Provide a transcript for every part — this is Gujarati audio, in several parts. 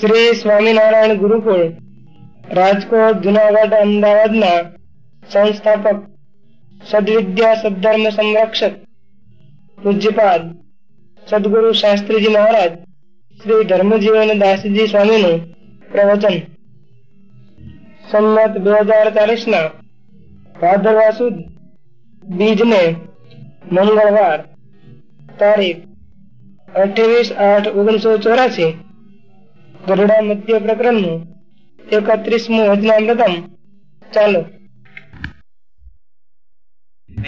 શ્રી સ્વામિનારાયણ ગુરુકુળ, રાજકોટ, જુનાગઢ, અમદાવાદના સંસ્થાપક, સદવિદ્યા સદધર્મ સંરક્ષક, પૂજ્યપાદ, સદગુરુ શાસ્ત્રીજી મહારાજ, શ્રી ધર્મજીવન દાસજી સ્વામીનું પ્રવચન. સંમત બે હજાર ચાલીસ ના ભાદરવા સુદ બીજ ને મંગળવાર, તારીખ અઠ્યાવીસ આઠ ઓગણીસો ચોરાસી ગરડા મધ્ય પ્રકરણનું એકત્રીસમું વચનામૃતમ ચાલો.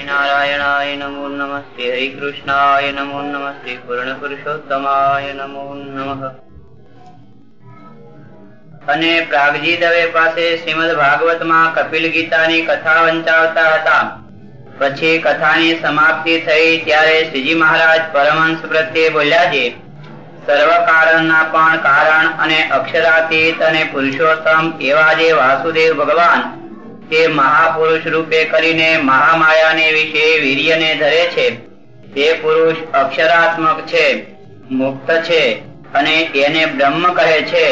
નારાયણાય નમો નમસ્તે. હરિકૃષ્ણાય નમો નમસ્તે. પૂર્ણ પુરુષોત્તમાય નમો નમઃ. અને પ્રાગજી દવે પાસે શ્રીમદ ભાગવતમાં કપિલ ગીતાની કથા વંચાવતા હતા. પછી કથાની સમાપ્તિ થઈ ત્યારે શ્રીજી મહારાજ પરમહંસ પ્રત્યે બોલ્યા છે સર્વ કારણના પણ કારણ અને અક્ષરાતીત અને પુરુષોત્તમ એવા જે વાસુદેવ ભગવાન તે મહાપુરુષ રૂપે કરીને મહામાયાને વિશે વીર્યને ધરે છે, તે પુરુષ અક્ષરાત્મક છે, મુક્ત છે અને એને બ્રહ્મ કહે છે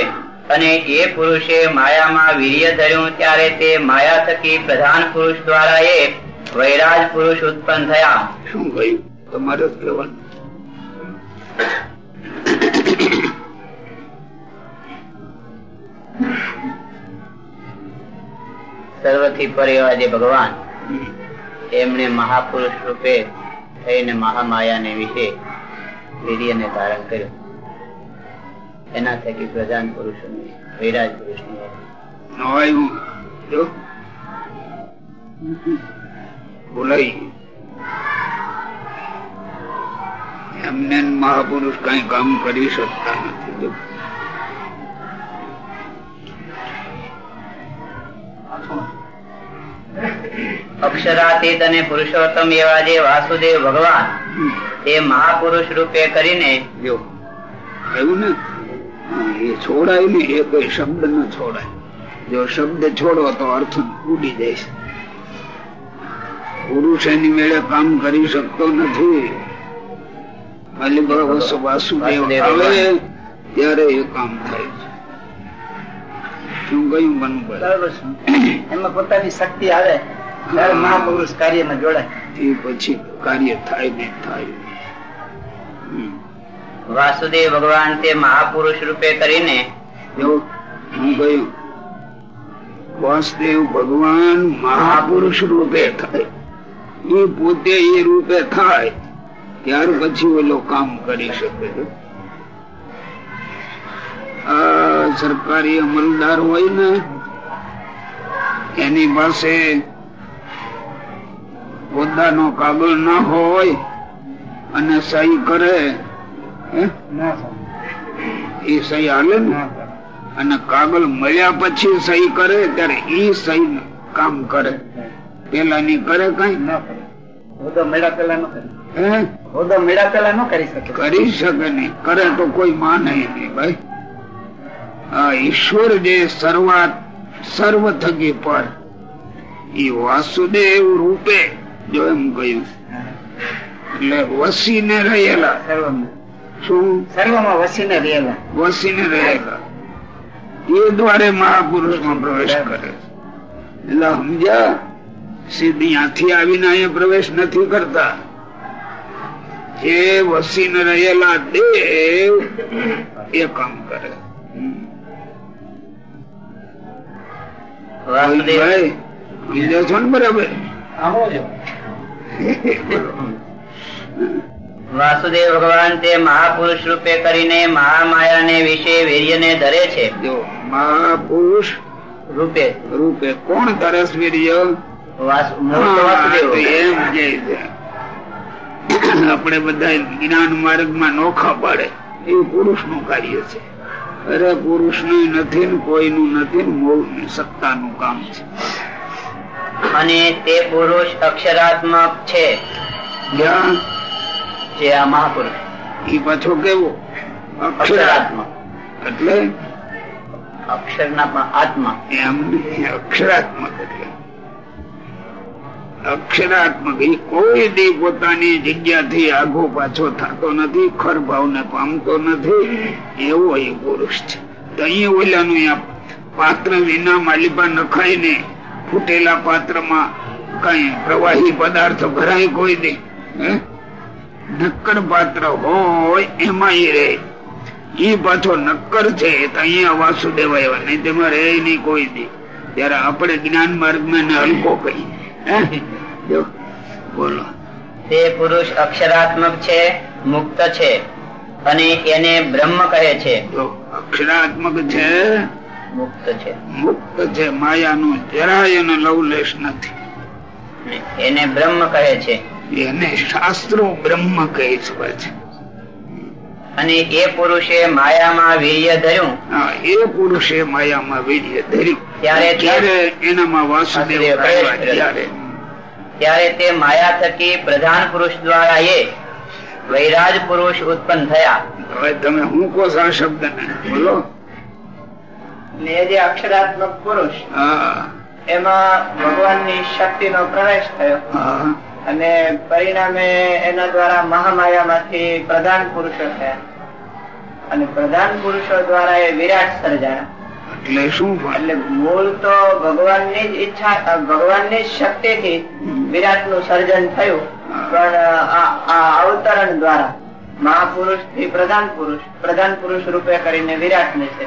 અને એ પુરુષે માયામાં વીર્ય ધર્યું ત્યારે તે માયા થકી પ્રધાન પુરુષ દ્વારા એ વૈરાજ પુરુષ ઉત્પન્ન થયા. શું કહ્યું? તમારે સર્વથી પર એવા જે ભગવાન એમણે મહાપુરુષ રૂપે થઈને મહામાયાને વિશે વીર્યને ધારણ કર્યું. એના થકી પ્રધાન પુરુષ વિરાજ પુરુષ નવાયું એમને મહાપુરુષ કઈ કામ કરી શકતા નથી. અક્ષરાતીત અને પુરુષોત્તમ એવા જે વાસુદેવ ભગવાન એ મહાપુરુષ રૂપે કરીને જો આવ્યું ને? એ છોડાય ને એ કોઈ શબ્દ ન છોડાય. જો શબ્દ છોડો તો અર્થ ઉડી જાય. પુરુષ એની મેળે કામ કરી શકતો નથી. વાસુદેવ આવે ત્યારે એ કામ થાય છે. શું કયું બનવું બરાબર એમાં પોતાની શક્તિ આવે ત્યારે મહાપુરુષ કાર્યમાં જોડાય. એ પછી કાર્ય થાય ને થાય. વાસુદેવ ભગવાન તે મહાપુરુષ રૂપે કરીને જો હું કહ્યું વાસુદેવ ભગવાન મહાપુરુષ રૂપે થાય. એ પોતે એ રૂપે થાય. ત્યાર પછી ઓલો કામ કરી શકે. આ સરકારી અમલદાર હોય ને એની પાસે પોતાનો કાગળ ના હોય અને સહી કરે હે? એ સહી હાલે ને? અને કાગળ મળ્યા પછી સહી કરે ત્યારે ઈ સહી કામ કરે. પેલા ની કરે કઈ? ના કરે. બધા મેળા પેલા ન કરે. હોદો મેળા પેલા ન કરી શકે. કરી શકે નહીં. કરે તો કોઈ માને નહીં ભાઈ. આ ઈશ્વર જે સર્વાત સર્વ થકી પર એ વાસુદેવ રૂપે જો એમ કહ્યું. એટલે વસીને રહેલા. શું? સર્વમાં વસીને રહેલા. વસીને રહેલા. એ દ્વારે મહાપુરુષમાં પ્રવેશ કરે. એટલે સમજ્યા? સીધી આથી આવીને અહીંયા પ્રવેશ નથી કરતા. જે વસીને રહેલા દેવ એ કામ કરે. વાસુદેવ. છો ને બરાબર? વાસુદેવ ભગવાન તે મહાપુરુષ રૂપે કરીને મહામાયાને વિશે વીર્ય ને ધરે છે. જો મહાપુરુષ રૂપે. રૂપે કોણ તરસ વીર્ય? વાસ- મૂળ તો વાસુદેવ. એમ છે. આપણે બધા જ્ઞાન માર્ગમાં નોખા પાડે. એ પુરુષનું કાર્ય છે. અરે પુરુષનું નથી ને કોઈનું નથી ને ની સત્તા નું કામ છે. અને તે પુરુષ અક્ષરાત્મક છે. જે આ મહાપુરુષ. એ પાછો કેવો? અક્ષર અક્ષરાત્મક. એટલે? અક્ષરના પણ આત્મા. એમ અક્ષરાત્મક એટલે. અક્ષરાત્મક કોઈ દી પોતાની જગ્યાથી આગો પાછો થતો નથી ખર ભાવને પામતો નથી. એવો એ પુરુષ છે. તો પાત્ર વિના માલિકા નખાય ને ફૂટેલા પાત્રમાં કઈ પ્રવાહી પદાર્થ ભરાય કોઈ દે? નક્કર પાત્ર હોય એમાં એ રે ઈ પાછો નક્કર છે તો અહીંયા વાસુદેવ આવ્યા નહીં તેમાં રહે નહીં કોઈ દે. ત્યારે આપણે જ્ઞાન માર્ગ ને હલકો કહી હે? જો, બોલો. તે પુરુષ અક્ષરાત્મક છે મુક્ત છે અને એને બ્રહ્મ કહે છે. અક્ષરાત્મક છે? મુક્ત છે. મુક્ત છે માયાનું જરાય એનો લવલેશ નથી. એને બ્રહ્મ કહે છે. એને શાસ્ત્રો બ્રહ્મ કહે છે અને એ પુરુષે માયામાં વીર્ય ધર્યું. એ પુરુષે માયામાં વીર્ય ધર્યું. ત્યારે ત્યારે એનામાં વાસુદેવ. ત્યારે ત્યારે તે માયા થકી પ્રધાન પુરુષ દ્વારા એ વૈરાજ પુરુષ ઉત્પન્ન થયા. હવે તમે હું કહો છો શબ્દ ને બોલો. ને જે અક્ષરાત્મક પુરુષ એમાં ભગવાનની શક્તિનો પ્રવેશ થયો. અને પરિણામે એના દ્વારા મહામાયામાંથી પ્રધાન પુરુષો થયા. અને પ્રધાન પુરુષો દ્વારા એ વિરાટ સર્જાણા એટલે શું એટલે મૂળ તો ભગવાનની જ ઈચ્છા ભગવાનની શક્તિ થી વિરાટનું સર્જન થયું. પણ આ આ અવતરણ દ્વારા મહાપુરુષથી પ્રધાન પુરુષ પ્રધાન પુરુષ રૂપે કરીને વિરાટ ને છે.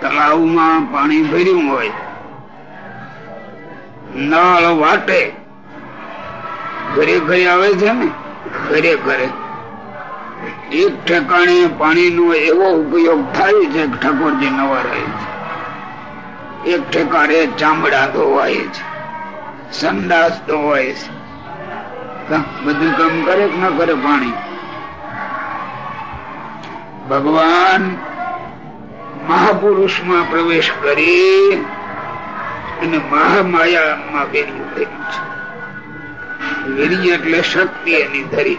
તળાવમાં પાણી ભર્યું હોય નળ વાટે. ઘરે ઘરે આવે છે ને? ઘરે ઘરે. એક ઠેકાણે પાણીનો એવો ઉપયોગ થાય છે ઠાકોરજી નવા રહે છે. એક ઠેકાણે ચામડા ધોવાય છે સંદાસ ધોવાય છે. બધું કામ કરે કે ન કરે પાણી? ભગવાન મહાપુરુષમાં પ્રવેશ કરી અને મહામાયામાં વીર્ય થયું છે. વીર્ય એટલે શક્તિ એની ધરી.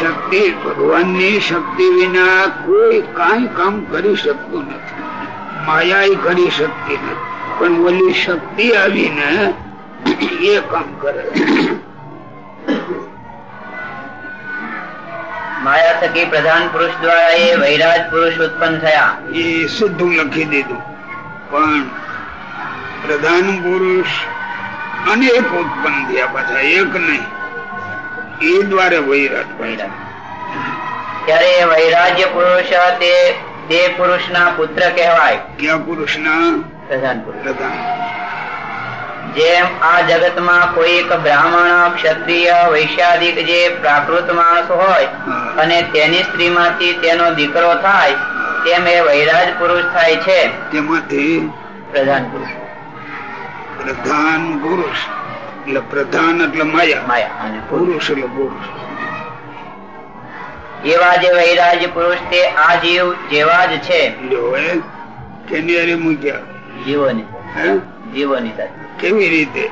શક્તિ ભગવાનની શક્તિ વિના કોઈ કાંઈ કામ કરી શકતું નથી. માયા કરી શકતી નથી. પણ ઓલી શક્તિ આવીને એ કામ કરે માયા થકી પ્રધાન પુરુષ દ્વારા એ વૈરાજ પુરુષ ઉત્પન્ન થયા. એ સીધું લખી દીધું. પણ પ્રધાન પુરુષ અનેક ઉત્પન્ન થયા પાછા એક નહીં. એ દ્વારા વૈરાટ ત્યારે વૈરાગ્ય પુરુષ તે બે પુરુષ ના પુત્ર કહેવાય. ક્યાં પુરુષના પ્રધાન પ્રધાન. જેમ આ જગતમાં કોઈ એક બ્રાહ્મણ ક્ષત્રિય વૈશ્યાદિક જે પ્રાકૃત માણસ હોય અને તેની સ્ત્રીમાંથી તેનો દીકરો થાય તેમ એ વૈરાજ પુરુષ થાય છે. તેમાંથી પ્રધાન પુરુષ. પ્રધાન પુરુષ. એટલે પ્રધાન એટલે માયા. માયા અને પુરુષ એટલે પુરુષ. એવા જે વૈરાજ પુરુષ તે આ જીવ જેવા જ છે. કેની અરે મૂક્યા? જીવોની. જીવોની કેવી રીતે?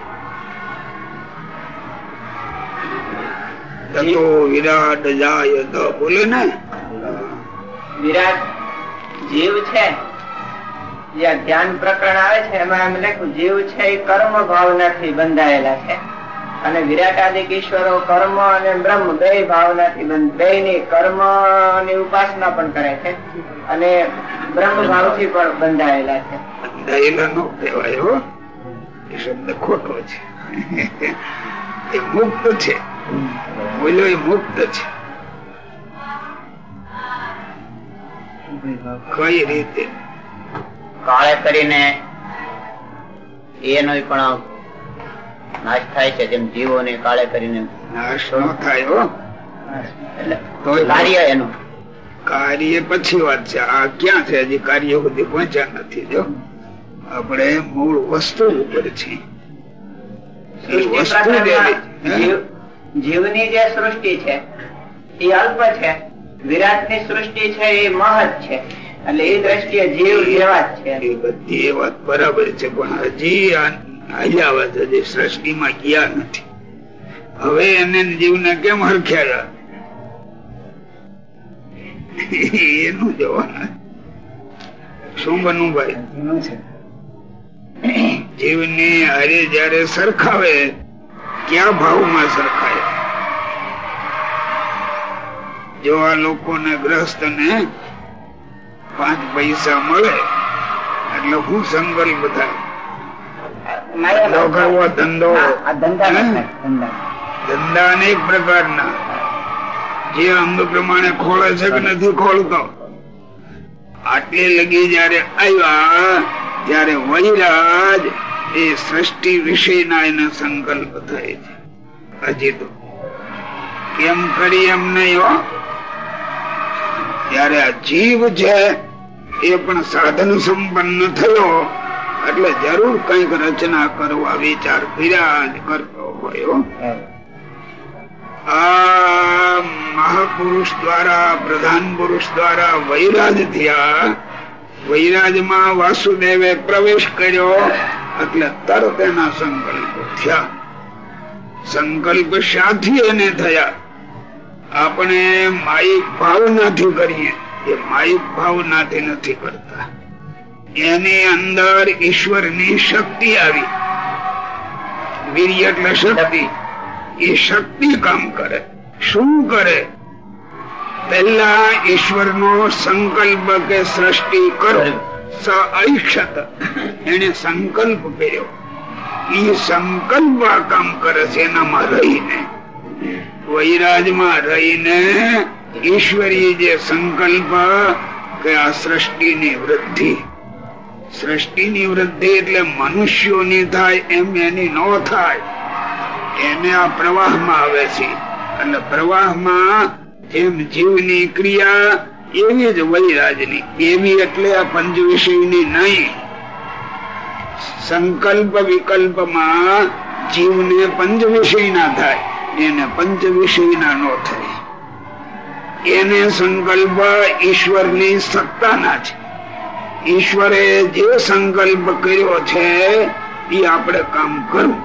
તતો વિરાટ જાય તો બોલે ને? વિરાટ જીવ છે. જ્યાં ધ્યાન પ્રકરણ આવે છે, એમાં એમ લખ્યું, જીવ છે એ કર્મ ભાવનાથી બંધાયેલા છે. અને વિરાટ આદિક ઈશ્વરો કર્મ અને બ્રહ્મ બે ભાવનાથી બે ની કર્મની ઉપાસના પણ કરે છે. અને બ્રહ્મ ભાવથી પણ બંધાયેલા છે. નો કહેવાય એ શબ્દ ખોટો છે. એ મુક્ત છે. બોલ્યો એ મુક્ત છે. કઈ રીતે? કાળે કરીને એનો પણ નાશ થાય છે જેમ જીવોને કાળે કરીને નાશ ન થાય એટલે કાર્ય એનું. કાર્ય પછી વાત છે. આ ક્યાં છે? હજી કાર્ય સુધી પહોંચ્યા નથી જો. આપણે મૂળ વસ્તુ ઉપર છે જેવી? જીવ- જીવની જે સૃષ્ટિ છે એ અલ્પ છે. વિરાટની સૃષ્ટિ છે એ મહત છે. એટલે એ દ્રષ્ટિએ જીવ જેવા જ છે. એ બધી એ વાત બરાબર છે પણ હજી આ- વાત હજી સૃષ્ટિમાં ગયા નથી. હવે એને જીવને કેમ હરખ્યા એનું જોવાનું શું બનવું ભાઈ? જીવની હારે જયારે સરખાવે ક્યાં ભાવમાં સરખાય? જો આ લોકોને ગ્રસ્ત ને પાંચ પૈસા મળે એટલે હું સંકલ્પ બધા ધંધો. કરવો ધંધો અનેક પ્રકારના. જે અંગ પ્રમાણે ખોળે છે કે નથી ખોલતો આટલે લગી જયારે આવ્યા ત્યારે વૈરાજ એ સૃષ્ટિ વિશેના એના સંકલ્પ થાય છે. હજી તો. કેમ કરી એમ નહીં ત્યારે આ જીવ છે એ પણ સાધન સંપન્ન થયો. એટલે જરૂર કંઈક રચના કરવા, વિચાર વિરાજ કરતો હોય આ મહાપુરુષ દ્વારા, પ્રધાન પુરુષ દ્વારા વૈરાજ થયા. વૈરાજમાં વાસુદેવે પ્રવેશ કર્યો. એટલે તરત એના સંકલ્પ થયા. સંકલ્પ સાથી એને થયા. આપણે માયિક ભાવનાથી કરીએ. એ માયિક ભાવનાથી નથી કરતા. એની અંદર ઈશ્વરની શક્તિ આવી. એટલે શક્તિ એ શક્તિ કામ કરે. શું કરે? પેલા ઈશ્વર નો સંકલ્પ કે સૃષ્ટિ કરો. સ ઐક્ષત. એને સંકલ્પ કર્યો. એ સંકલ્પ આ કામ કરે છે, એનામાં રહીને. વૈરાજમાં રહીને ઈશ્વરી જે સંકલ્પ કે આ સૃષ્ટિની વૃદ્ધિ. સૃષ્ટિની વૃદ્ધિ એટલે મનુષ્યોની થાય એમ એની ન થાય. એને આ પ્રવાહમાં આવે છે. અને પ્રવાહમાં જેમ જીવની ક્રિયા એવી જ વૈરાજની. એવી એટલે આ પંચ વિષયની નહીં. સંકલ્પ વિકલ્પમાં જીવને પંચ વિષય ના થાય. એને પંચ વિષય ના નો થાય. એને સંકલ્પ ઈશ્વરની સત્તાના છે. ઈશ્વરે જે સંકલ્પ કર્યો છે, એ આપણે કામ કરવું.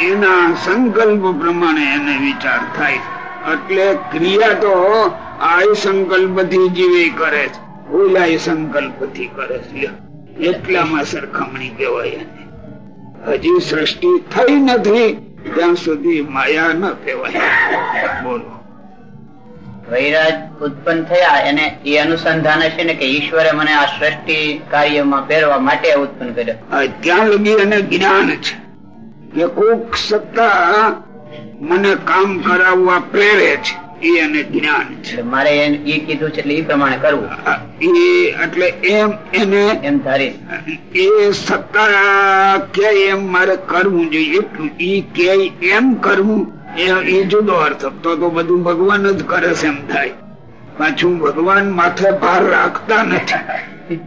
એના સંકલ્પ પ્રમાણે એને વિચાર થાય. એટલે ક્રિયા તો આ સંકલ્પથી જીવે કરે છે. ઓલા સંકલ્પથી કરે છે. એટલામાં સરખામણી કહેવાય હજી સૃષ્ટિ થઈ નથી, ત્યાં સુધી માયા ન કહેવાય. બોલો. વૈરાજ ઉત્પન્ન થયા એને એ અનુસંધાન હશે ને કે ઈશ્વરે મને આ સૃષ્ટિ કાર્યમાં પહેરવા માટે ઉત્પન્ન કર્યો. ત્યાં લગી અને જ્ઞાન છે. કે કોક સત્તા મને કામ કરાવવા પ્રેરે છે. એ એને જ્ઞાન છે. મારે એ- એ કીધું છે એટલે એ પ્રમાણે કરવું. એ એટલે એમ એને એમ ધારી. એ સત્તા કે એમ મારે કરવું જોઈએ. એટલું એ કે એમ કરવું એ જુદો અર્થ. તો બધું ભગવાન જ કરે છે એમ થાય. પાછું ભગવાન માથે ભાર રાખતા નથી.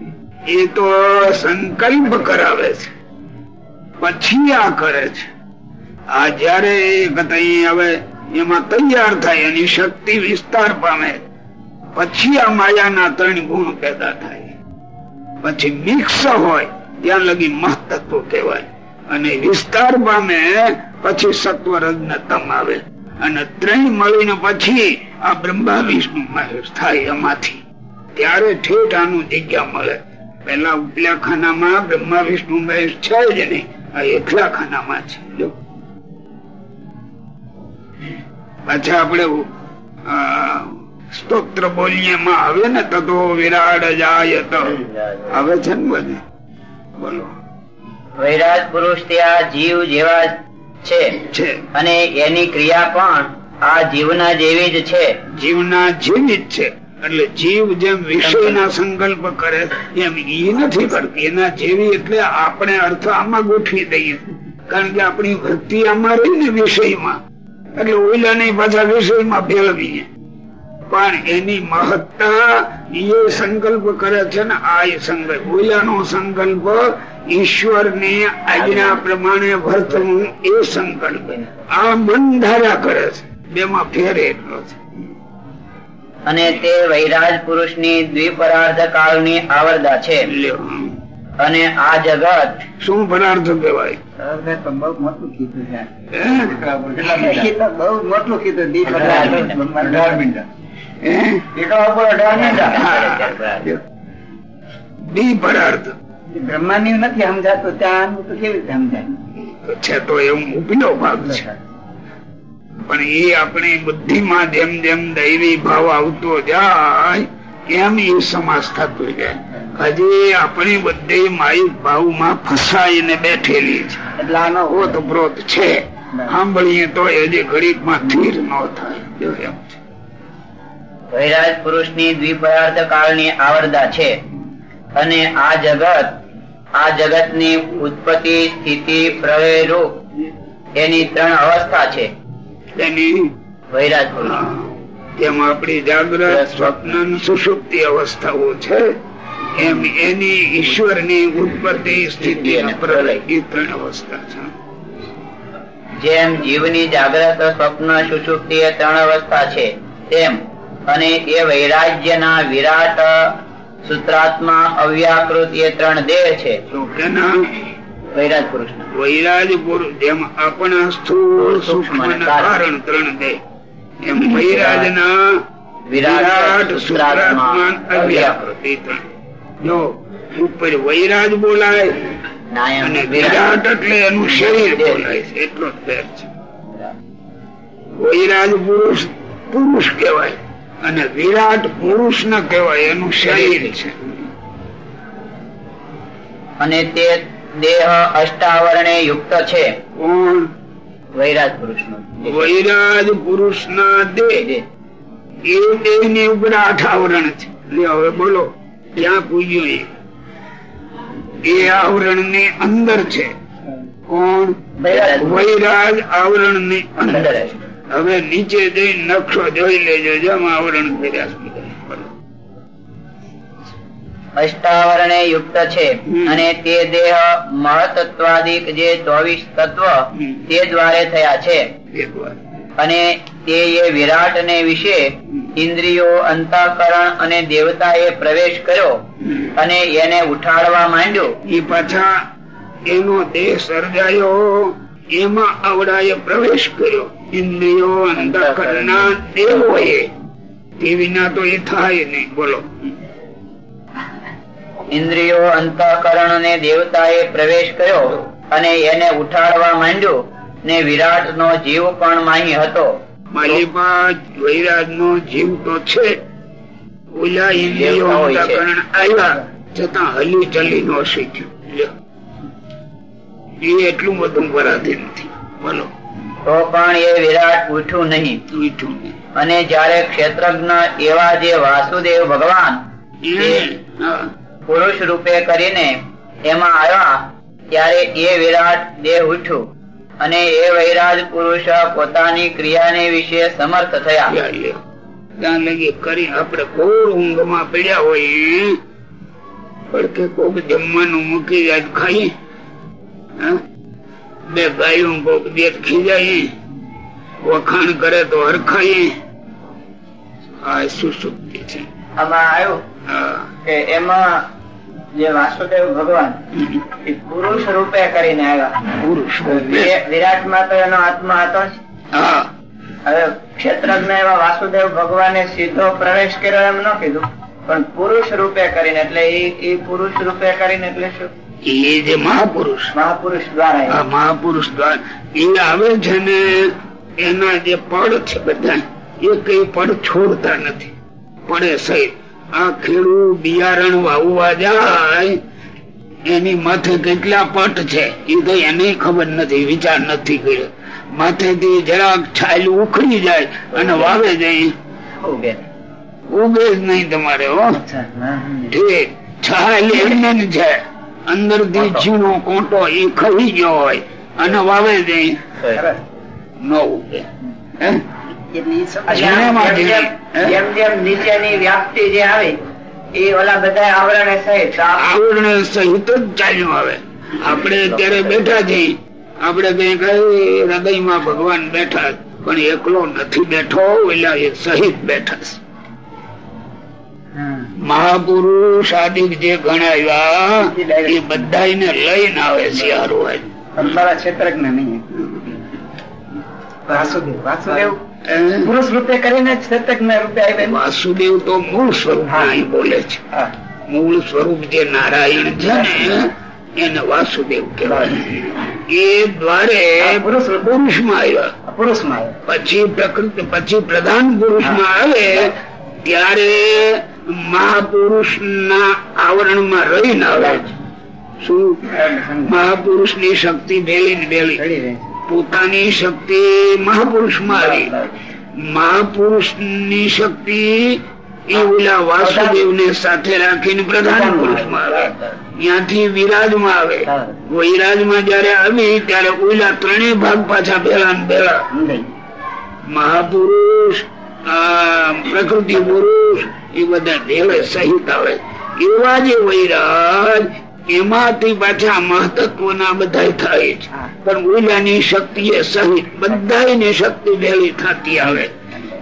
એ તો સંકલ્પ કરાવે છે. પછી આ કરે છે. આ જયારે હવે એમાં તૈયાર થાય, એની શક્તિ વિસ્તાર પામે. પછી આ માયાના ત્રણ ગુણ પેદા થાય. પછી મિક્સ હોય, ત્યાં લગી મહતત્વ કહેવાય. અને વિસ્તાર પામે પછી સત્વરજ ને તમ આવે અને ત્રણ મળીને પછી આ બ્રહ્મા વિષ્ણુ મહેશ થાય એમાંથી. ત્યારે ઠેઠ આનું જગ્યા મળે. પેલા ઉપલા ખાનામાં બ્રહ્મા વિષ્ણુ મહેશ છે જ નહીં આ એકલા ખાનામાં છે પાછા આપણે સ્તોત્ર બોલીએ માં આવે ને તો વિરાટ જાય તો આવે છે ને બધે? બોલો. વૈરાજ પુરુષ ત્યાં જીવ જેવા છે. છે. અને એની ક્રિયા પણ આ જીવના જેવી જ છે. જીવના જેવી જ છે. એટલે જીવ જેમ વિષયના સંકલ્પ કરે એમ ઈ નથી કરતી. એના જેવી એટલે આપણે અર્થ આમાં ગોઠવી દઈએ. કારણ કે આપણી વૃત્તિ આમાં રહી ને વિષયમાં. એટલે ઓઈલા નહીં પાછા વિષયમાં ફેરવીએ. પણ એની મહત્તા એ સંકલ્પ કરે છે ને આ સંકલ્પ. ઓલાનો સંકલ્પ ઈશ્વરની આજ્ઞા પ્રમાણે વર્તવું એ સંકલ્પ. આ મન ધારા કરે છે. બેમાં ફેર એટલો છે. અને તે વૈરાજ પુરુષની દ્વિપરાર્ધ કાળની આવરદા છે. અને આ જગત શું પદાર્થ કહેવાય? બહુ મોટું કીધું? બહુ મોટું કીધું? દીકરા ઉપર અઢાર મીંડા. હા. દી પદાર્થ બ્રહ્માની નથી સમજાતું ત્યાં તો કેવી રીતે સમજાય? છે તો એવું ઉપીનો ભાગ છે. પણ એ આપણી બુદ્ધિમાં જેમ જેમ દૈવી ભાવ આવતો જાય એમ એ સમાસ થતો જાય. હજી આપણી બધી માયિક ભાવમાં ફસાઈને બેઠેલી છે. એટલે આનો ઓતપ્રોત છે. સાંભળીએ તો હજી ઘડીકમાં ધીર ન થાય. વૈરાજ પુરુષની દ્વિપદાર્થ કાળની આવરદા છે. અને આ જગત આ જગતની ઉત્પત્તિ સ્થિતિ પ્રલય રૂપ એની ત્રણ અવસ્થા છે. તેની વૈરાજ પુરુષ. તેમ આપણી જાગ્રત સ્વપ્ન સુષુપ્તિ અવસ્થાઓ છે. એમ એની ઈશ્વરની ઉત્પત્તિ સ્થિતિ અને પ્રલય એ ત્રણ અવસ્થા છે. જેમ જીવની જાગ્રત સ્વપ્ન સુષુપ્તિ એ ત્રણ અવસ્થા છે તેમ અને એ વૈરાગ્યના વિરાટ સૂત્રાત્મા અવ્યાકૃત એ ત્રણ દેહ છે. વૈરાજ પુરુષ વૈરાજ પુરુષ જેમ આપણા સ્થૂળ સૂક્ષ્મ કારણ ત્રણ દે. એમ વૈરાજ ના વિરાટ સૂત્રાત્મા અવ્યાકૃત એ ત્રણ. જો ઉપર વૈરાજ બોલાય અને વિરાટ. વિરાટ એટલે એનું શરીર બોલાય છે. એટલો જ ફેર છે. વૈરાજ પુરુષ પુરુષ કહેવાય. અને વિરાટ પુરુષ ન કહેવાય એનું શરીર છે. અને તે દેહ અષ્ટાવરણે યુક્ત છે. કોણ? વૈરાજ પુરુષ વૈરાજ પુરુષ ના દેહ એ દેહની ઉપર આઠ આવરણ છે હવે બોલો ક્યાં પૂજ્યું એ? એ આવરણની અંદર છે. કોણ? વૈરાજ આવરણની અંદર છે. હવે નીચે જઈ નકશો જોઈ લેજો જેમ આવરણ કર્યા. અષ્ટાવરણે યુક્ત છે. અને તે દેહ મહતત્વાદિક જે ચોવીસ તત્વ તે દ્વારે થયા છે. અને તે એ વિરાટ ને વિશે ઇન્દ્રિયો અંતઃકરણ અને દેવતા એ પ્રવેશ કર્યો અને એને ઉઠાડવા માંડ્યો. એ પાછા એનો દેહ સર્જાયો. એમાં આવડાએ પ્રવેશ કર્યો. ઇન્દ્રિયો અંધકરના દેવોએ તે વિના તો એ થાય નહીં. બોલો. ઇન્દ્રિયો અંતઃકરણ ને દેવતાએ પ્રવેશ કર્યો અને એને ઉઠાડવા માંડ્યો ને વિરાટ નો જીવ પણ માહી હતો. મારી વૈરાજ નો જીવ તો છે. ઓલા ઇન્દ્રિયો. અંતઃકરણ આવ્યા છતાં હલી ચલી નો શીખ્યું. એ એટલું બધું પરાધીન નથી. બોલો. તો પણ એ વિરાટ ઉઠ્યું નહીં. મીઠું અને જયારે ક્ષેત્રજ્ઞ એવા જે વાસુદેવ ભગવાન પુરુષ રૂપે કરીને એમાં આવ્યા ત્યારે એ વિરાટ દેહ ઉઠ્યું. અને એ વૈરાજ પુરુષ પોતાની ક્રિયાને વિશે સમર્થ થયા. કરી આપણે ઘોર ઊંઘમાં પડ્યા હોય પડકે કોક જમવાનું મૂકી જાય હા? બે ગાયો કોક દે તો વખાણ કરે તો હરખાય. આ સુસુપ્તિ છે. આમાં આવ્યું કે એમાં જે વાસુદેવ ભગવાન એ પુરુષ રૂપે કરીને આવ્યા. પુરુષ વિરાટમાં તો એનો આત્મા હતો જ. હા. હવે ક્ષેત્રજ્ઞ એવા વાસુદેવ ભગવાને સીધો પ્રવેશ કર્યો એમ ન કીધું. પણ પુરુષ રૂપે કરીને એટલે એ એ પુરુષ રૂપે કરીને એટલે શું? એ જે મહાપુરુષ. મહાપુરુષ દ્વારા. મહાપુરુષ દ્વારા. એ આવે છે ને એના જે પડ છે બધા એ કઈ પડ છોડતા નથી. પડે સહિત આ ખેડૂત બિયારણ વાવવા જાય એની માથે કેટલા પટ છે એ તો એને ખબર નથી વિચાર નથી કર્યો. માથેથી જરાક છાલ ઉખડી જાય અને વાવે જાય ઉગે. જ નહીં તમારે હો. ઠીક. છાલ એમને છે. અંદર ઝીણો કોટો એ ખવી ગયો હોય અને વાવે દે. ન ઉગે. જેમ જેમ- નીચેની વ્યાપ્તિ જે આવી એ ઓલા બધા આવરણે સહિત આ સહિત જ ચાલ્યું આવે. આપણે અત્યારે બેઠા છીએ. આપણે કઈ કઈ હૃદયમાં ભગવાન બેઠા પણ એકલો નથી બેઠો એટલે એ સહિત બેઠા છે. મહાપુરુષ આદિ જે ગણાવ્યા એ બધા લઈને આવે છે હારું. તમારા ક્ષેત્રજ્ઞ નહીં. વાસુદેવ વાસુદેવ પુરુષ રૂપે કરીને જ રૂપે આવ્યા વાસુદેવ તો મૂળ સ્વરૂપ અહીં બોલે છે. મૂળ સ્વરૂપ જે નારાયણ છે ને એને વાસુદેવ કહેવાય. એ દ્વારે પુરુષમાં પુરુષમાં આવ્યા. પુરુષમાં પછી પ્રકૃતિ પછી પ્રધાન પુરુષમાં આવે ત્યારે મહાપુરુષ ના આવરણમાં રહી આવે છે. શું? મહાપુરુષની શક્તિ ભેલી ને ભેળી પોતાની શક્તિ મહાપુરુષમાં આવી. મહાપુરુષની શક્તિ એ ઓલા વાસુદેવ ને સાથે રાખીને પ્રધાન પુરુષમાં આવે. ત્યાંથી વિરાજમાં આવે. વૈરાજમાં જયારે આવી ત્યારે ઓલા ત્રણેય ભાગ પાછા ભેળા ને ભેળા મહાપુરુષ પ્રકૃતિ પુરુષ એ બધા ભેળે સહિત આવે. એવા જે વૈરાજ એમાંથી પાછા મહતત્વ ના બધા થાય છે પણ ઓલાની શક્તિ એ સહિત બધા શક્તિ ભેળી થતી આવે.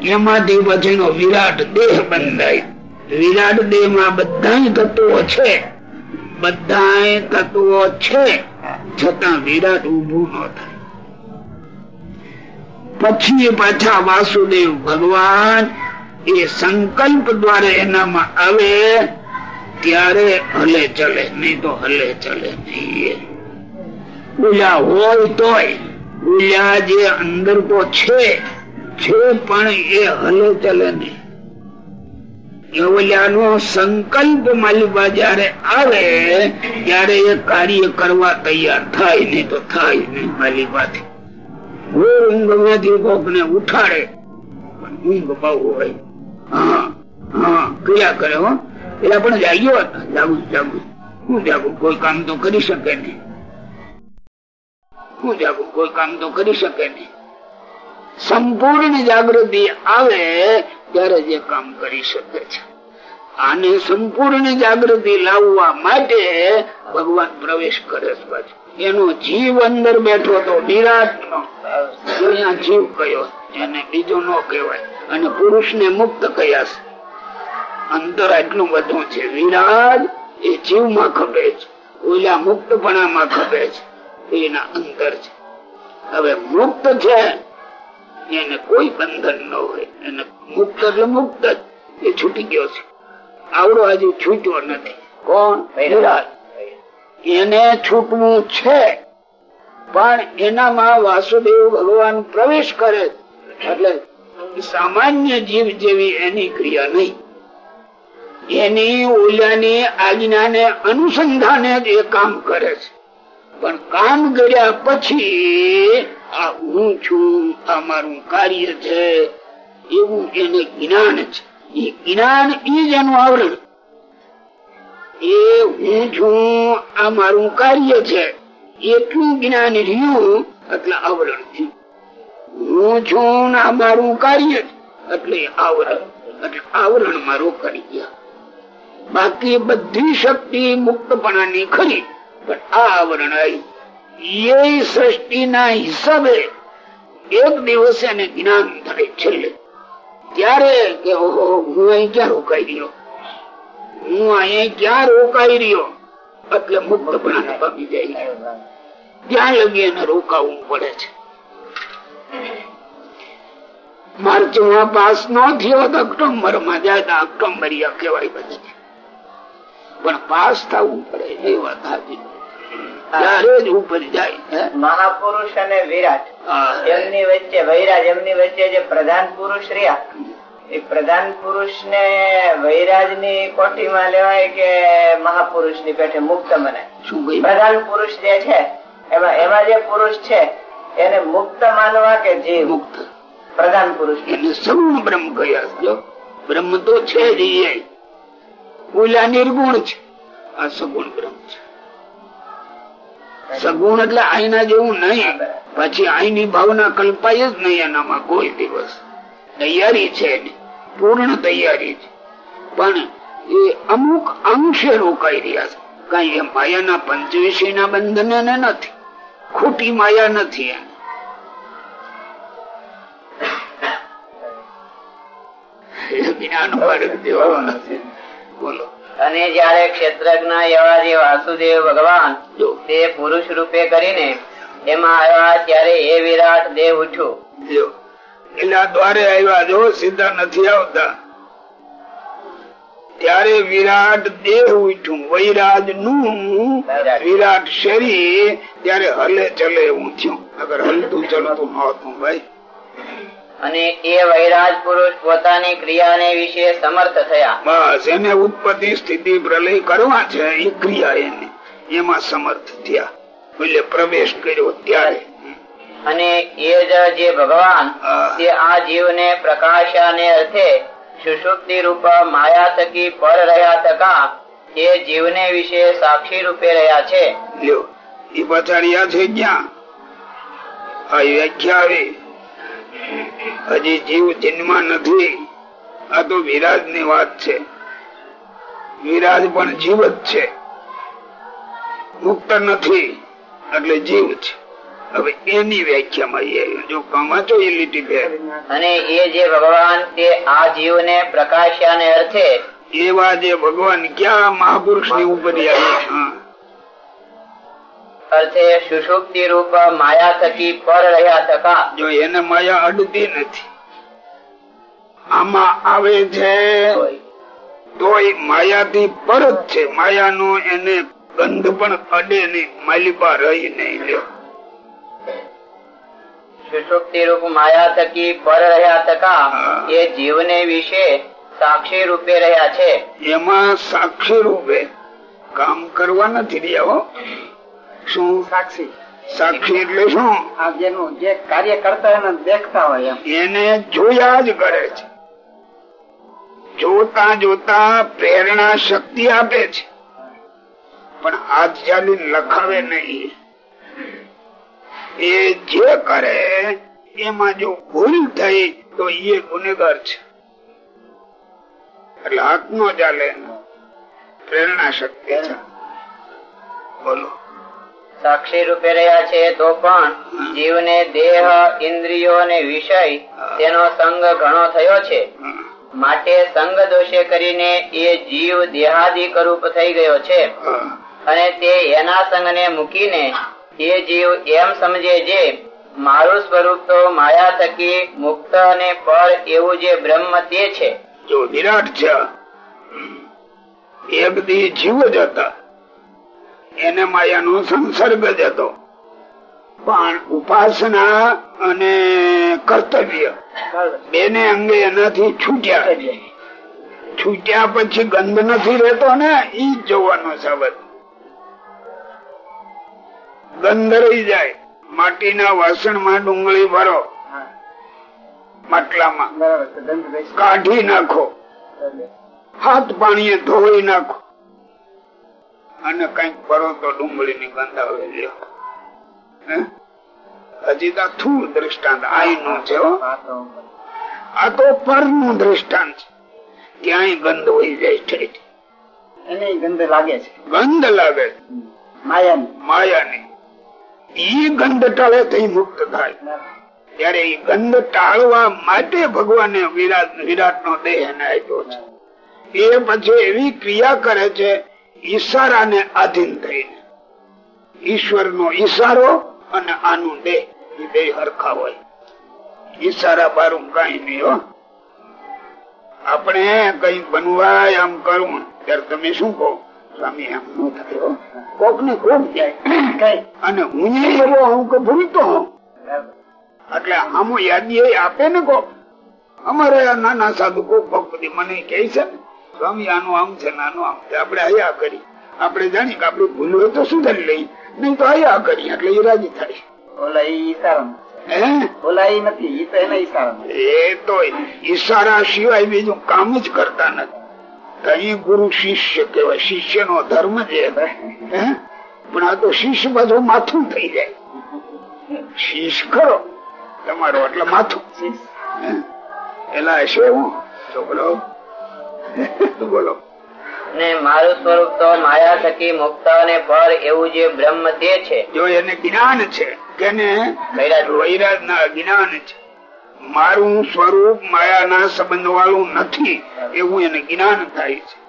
એમાંથી પછીનો વિરાટ દેહ બંધાય. વિરાટ દેહમાં બધા તત્વો છે. બધા તત્વો છે. છતાં વિરાટ ઉભું ન થાય. પછી પાછા વાસુદેવ ભગવાન એ સંકલ્પ દ્વારા એનામાં આવે, ત્યારે હલે ચલે, નહીં તો હલે ચલે નહીં ઉલા હોય તોય ઉલા જે અંદર તો છે છે પણ એ હલે ચલે નહીં. સંકલ્પ માલિબા જયારે આવે, ત્યારે એ કાર્ય કરવા તૈયાર થાય, નહીં તો થાય નહીં માલિબાથી. ઊંઘમાંથી કોક ને ઉઠાડે, પણ ઊંઘ બહુ હોય. હા હા ક્રિયા કરે હો. એટલે આપણે જાગ્યો જાગું જાગું હું જાગું? કોઈ કામ તો કરી શકે નહીં. હું જાગું? કોઈ કામ તો કરી શકે નહીં. સંપૂર્ણ જાગૃતિ આવે ત્યારે જે કામ કરી શકે છે. આને સંપૂર્ણ જાગૃતિ લાવવા માટે ભગવાન પ્રવેશ કરે છે પાછું. એનો જીવ અંદર બેઠો તો વિરાટ નો જીવ કયો? એને બીજો નો કહેવાય. અને પુરુષ ને મુક્ત કયા છે. અંતર એટલું બધું છે. વિરાજ એ જીવમાં ખપે છે. ઓલા મુક્તપણામાં ખપે છે. એના અંતર છે. હવે મુક્ત છે, એને કોઈ બંધન ન હોય. એને મુક્ત એટલે મુક્ત એ છૂટી ગયો છે. આવડો હજુ છૂટ્યો નથી. કોણ? વિરાજ એને છૂટવું છે. પણ એનામાં વાસુદેવ ભગવાન પ્રવેશ કરે એટલે સામાન્ય જીવ જેવી એની ક્રિયા નહીં. એની ઓલિયાની આજ્ઞાને અનુસંધાને જ એ કામ કરે છે. પણ કામ કર્યા પછી આ હું છું, આ મારું કાર્ય છે, એવું એને જ્ઞાન છે. એ જ્ઞાન એ જ એનું આવરણ. એ હું છું, આ મારું કાર્ય છે. એટલું જ્ઞાન રહ્યું, એટલે આવરણ થયું હું છું મારું કાર્ય એટલે આવરણ એટલે આવરણ મારું કાર્ય બાકી બધી શક્તિ મુક્તપણાની ખરી, પણ આ આવરણ આવી એ સૃષ્ટિના હિસાબે એક દિવસ એને જ્ઞાન થાય છેલ્લે. ત્યારે કે, ઓહો, હું અહીં ક્યાં રોકાઈ રહ્યો? હું અહીંયા ક્યાં રોકાઈ રહ્યો? એટલે મુક્તપણા પામી જાય. ત્યાં લગી એને રોકાવું પડે છે. માર્ચમાં પાસ ન થયો તો ઓક્ટોબરમાં જાય તો ઓક્ટોબરિયા કહેવાય બધી પણ પાસ થવું પડે એ વાત સાચી. ત્યારે જ ઉપર જાય મહાપુરુષ અને વિરાટ. એમની વચ્ચે વૈરાજ એમની વચ્ચે જે પ્રધાન પુરુષ રહ્યા એ પ્રધાન પુરુષ ને વૈરાજની કોઠીમાં લેવાય કે મહાપુરુષની પેઠે મુક્ત મને? શું પ્રધાન પુરુષ જે છે એમાં એમાં જે પુરુષ છે એને મુક્ત માનવા કે જીવ? મુક્ત. પ્રધાન પુરુષ. એટલે સૌ બ્રહ્મ કયા જો બ્રહ્મ તો છે જ ઓલા નિર્ગુણ છે. આ સગુણ બ્રહ્મ છે. સગુણ એટલે આઈના જેવું નહીં. પછી આઈની ભાવના કલ્પાય જ નહીં એનામાં કોઈ દિવસ. તૈયારી છે પૂર્ણ તૈયારી છે. પણ એ અમુક અંશે રોકાઈ રહ્યા છે. કઈ માયાના પંચવિષય ના બંધન નથી. ખોટી માયા નથી જ્ઞાન માર્ગ જેવા નથી. બોલો. અને જયારે ક્ષેત્રજ્ઞ એવા જે વાસુદેવ ભગવાન જો. તે પુરુષ રૂપે કરીને એમાં આવ્યા ત્યારે એ વિરાટ દેહ ઉઠ્યો. એટલે આ દ્વારે આવ્યા જો સીધા નથી આવતા. ત્યારે વિરાટ દેહ ઉઠ્યું. વૈરાજનું વિરાટ શરીર ત્યારે હલે ચલે એવું થયું અગર હલતું ચલતું નતું ભાઈ. અને એ વૈરાજ પુરુષ પોતાની ક્રિયાને વિશે સમર્થ થયા. બસ એને ઉત્પત્તિ સ્થિતિ પ્રલય કરવા છે એ ક્રિયા એની. એમાં સમર્થ થયા. એટલે પ્રવેશ કર્યો ત્યારે. અને એ જ જે ભગવાન. તે આ જીવને પ્રકાશાને અર્થે સુષુપ્તિ રૂપ માયા થકી પર રહ્યા થકા એ જીવને વિશે સાક્ષી રૂપે રહ્યા છે. એ પછાડિયા છે ક્યાં? આ વ્યાખ્યા આવી હજી જીવ જન્મા નથી. આ તો વિરાજની વાત છે. વિરાજ પણ જીવ જ છે. મુક્ત નથી, એટલે જીવ છે. હવે એની વ્યાખ્યામાં એ જો કમાચો એ લીટી બે. અને એ જે ભગવાન તે આ જીવને પ્રકાશ્યાને અર્થે એવા જે ભગવાન ક્યાં મહાપુરુષની ઉપર અર્થે સુષુપ્તિ રૂપ માયા થકી પર રહ્યા થકા. જો એને માયા અડતી નથી આમાં આવે છે તોય. માયાથી પર જ છે. માયા નો એને ગંધ પણ અડે નહીં. માલિપા રહી નહીં લ્યો. સુષુપ્તિ રૂપ માયા થકી પર રહ્યા થકા એ જીવને વિશે સાક્ષી રૂપે રહ્યા છે. એમાં સાક્ષી રૂપે કામ કરવા નથી રહ્યા શું? સાક્ષી. સાક્ષી એટલે શું? આ જેનું જે કાર્ય કરતા એને દેખતા હોય એને જોયા જ કરે છે. જોતા જોતા પ્રેરણા શક્તિ આપે છે. પણ આજ ચાલી લખાવે નહીં. એ જે કરે એમાં જો ભૂલ થઈ તો એ ગુનેગાર છે. એટલે હાથ નો ચાલે પ્રેરણા શક્તિ છે. બોલો. સાક્ષી રૂપે રહ્યા છે તો પણ જીવને દેહ ઇન્દ્રિયો અને વિષય તેનો સંગ ઘણો થયો છે. માટે સંગ દોષે કરીને એ જીવ દેહાદિક રૂપ થઈ ગયો છે. અને તે એના સંગને મૂકીને એ જીવ એમ સમજે જે મારું સ્વરૂપ તો માયા થકી મુક્ત અને પર એવું જે બ્રહ્મ તે છે. જો વિરાટ છે જીવ જ હતા. એને માયાનો સંસર્ગ જ હતો. પણ ઉપાસના અને કર્તવ્ય બેને અંગે એનાથી છૂટ્યા. છૂટ્યા પછી ગંધ નથી રહેતો ને, ઈ જ જોવાનો સબત. ગંધ રહી જાય. માટીના વાસણમાં ડુંગળી ભરો. માટલામાં. કાઢી નાખો. હાથ પાણીએ ધોઈ નાખો. અને કંઈક ભરો તો ડુંગળી ની ગંધ આવે હજી તો થૂળ દ્રષ્ટાંત આઈ નું છે આ તો પરનું દ્રષ્ટાંત છે. ક્યાંય ગંધ હોય જાય છે એને ગંધ લાગે છે. ગંધ લાગે માયા માયાની. માયાની. ઈ ગંધ ટળે તો મુક્ત થાય. ત્યારે ઈ ગંધ ટાળવા માટે ભગવાને વિરાટ નો દેહ એને આપ્યો છે. એ પછી એવી ક્રિયા કરે છે, ઈશારાને આધીન થઈને ઈશ્વર નો ઈશારો અને આનું દેહ. એ બે હરખા હોય. ઈશારા બારું કઈ નહીં, હો. આપણે કઈ બનવાય આમ કરવું ત્યારે તમે શું કહો? સ્વામી ન થાય કોક ને કોક જાય. અને હું એવો હું કે ભૂલતો એટલે આમ યાદી આપે ને કોક. અમારે નાના સાધુ કોક બધી મને કહે છે સ્વામી આનું આમ છે નાનું આમ છે. આપડે હયા કરી. આપણે જાણી કે આપણે ભૂલ હોય તો સુધારી લઈ નહીં તો હયા કરી એટલે એ રાજી થાય ઓલા એ ઈશારા હે? ઓલા નથી એ તો એના ઈશારા એ તો ઈશારા સિવાય બીજું કામ જ કરતા નથી. તો ગુરુ શિષ્ય કેવાય શિષ્ય નો ધર્મ જ પણ આ તો શિષ્ય બધું માથું થઈ જાય. શીશ કરો તમારો એટલે માથું. એલા હશે હું? છોકરો બોલો. ને મારું સ્વરૂપ તો માયા થકી મુક્ત અને પર એવું જે બ્રહ્મ તે છે. જો એને જ્ઞાન છે કે. વૈરાગ. ના જ્ઞાન છે. મારું સ્વરૂપ માયાના સંબંધ વાળું નથી એવું એને જ્ઞાન થાય છે.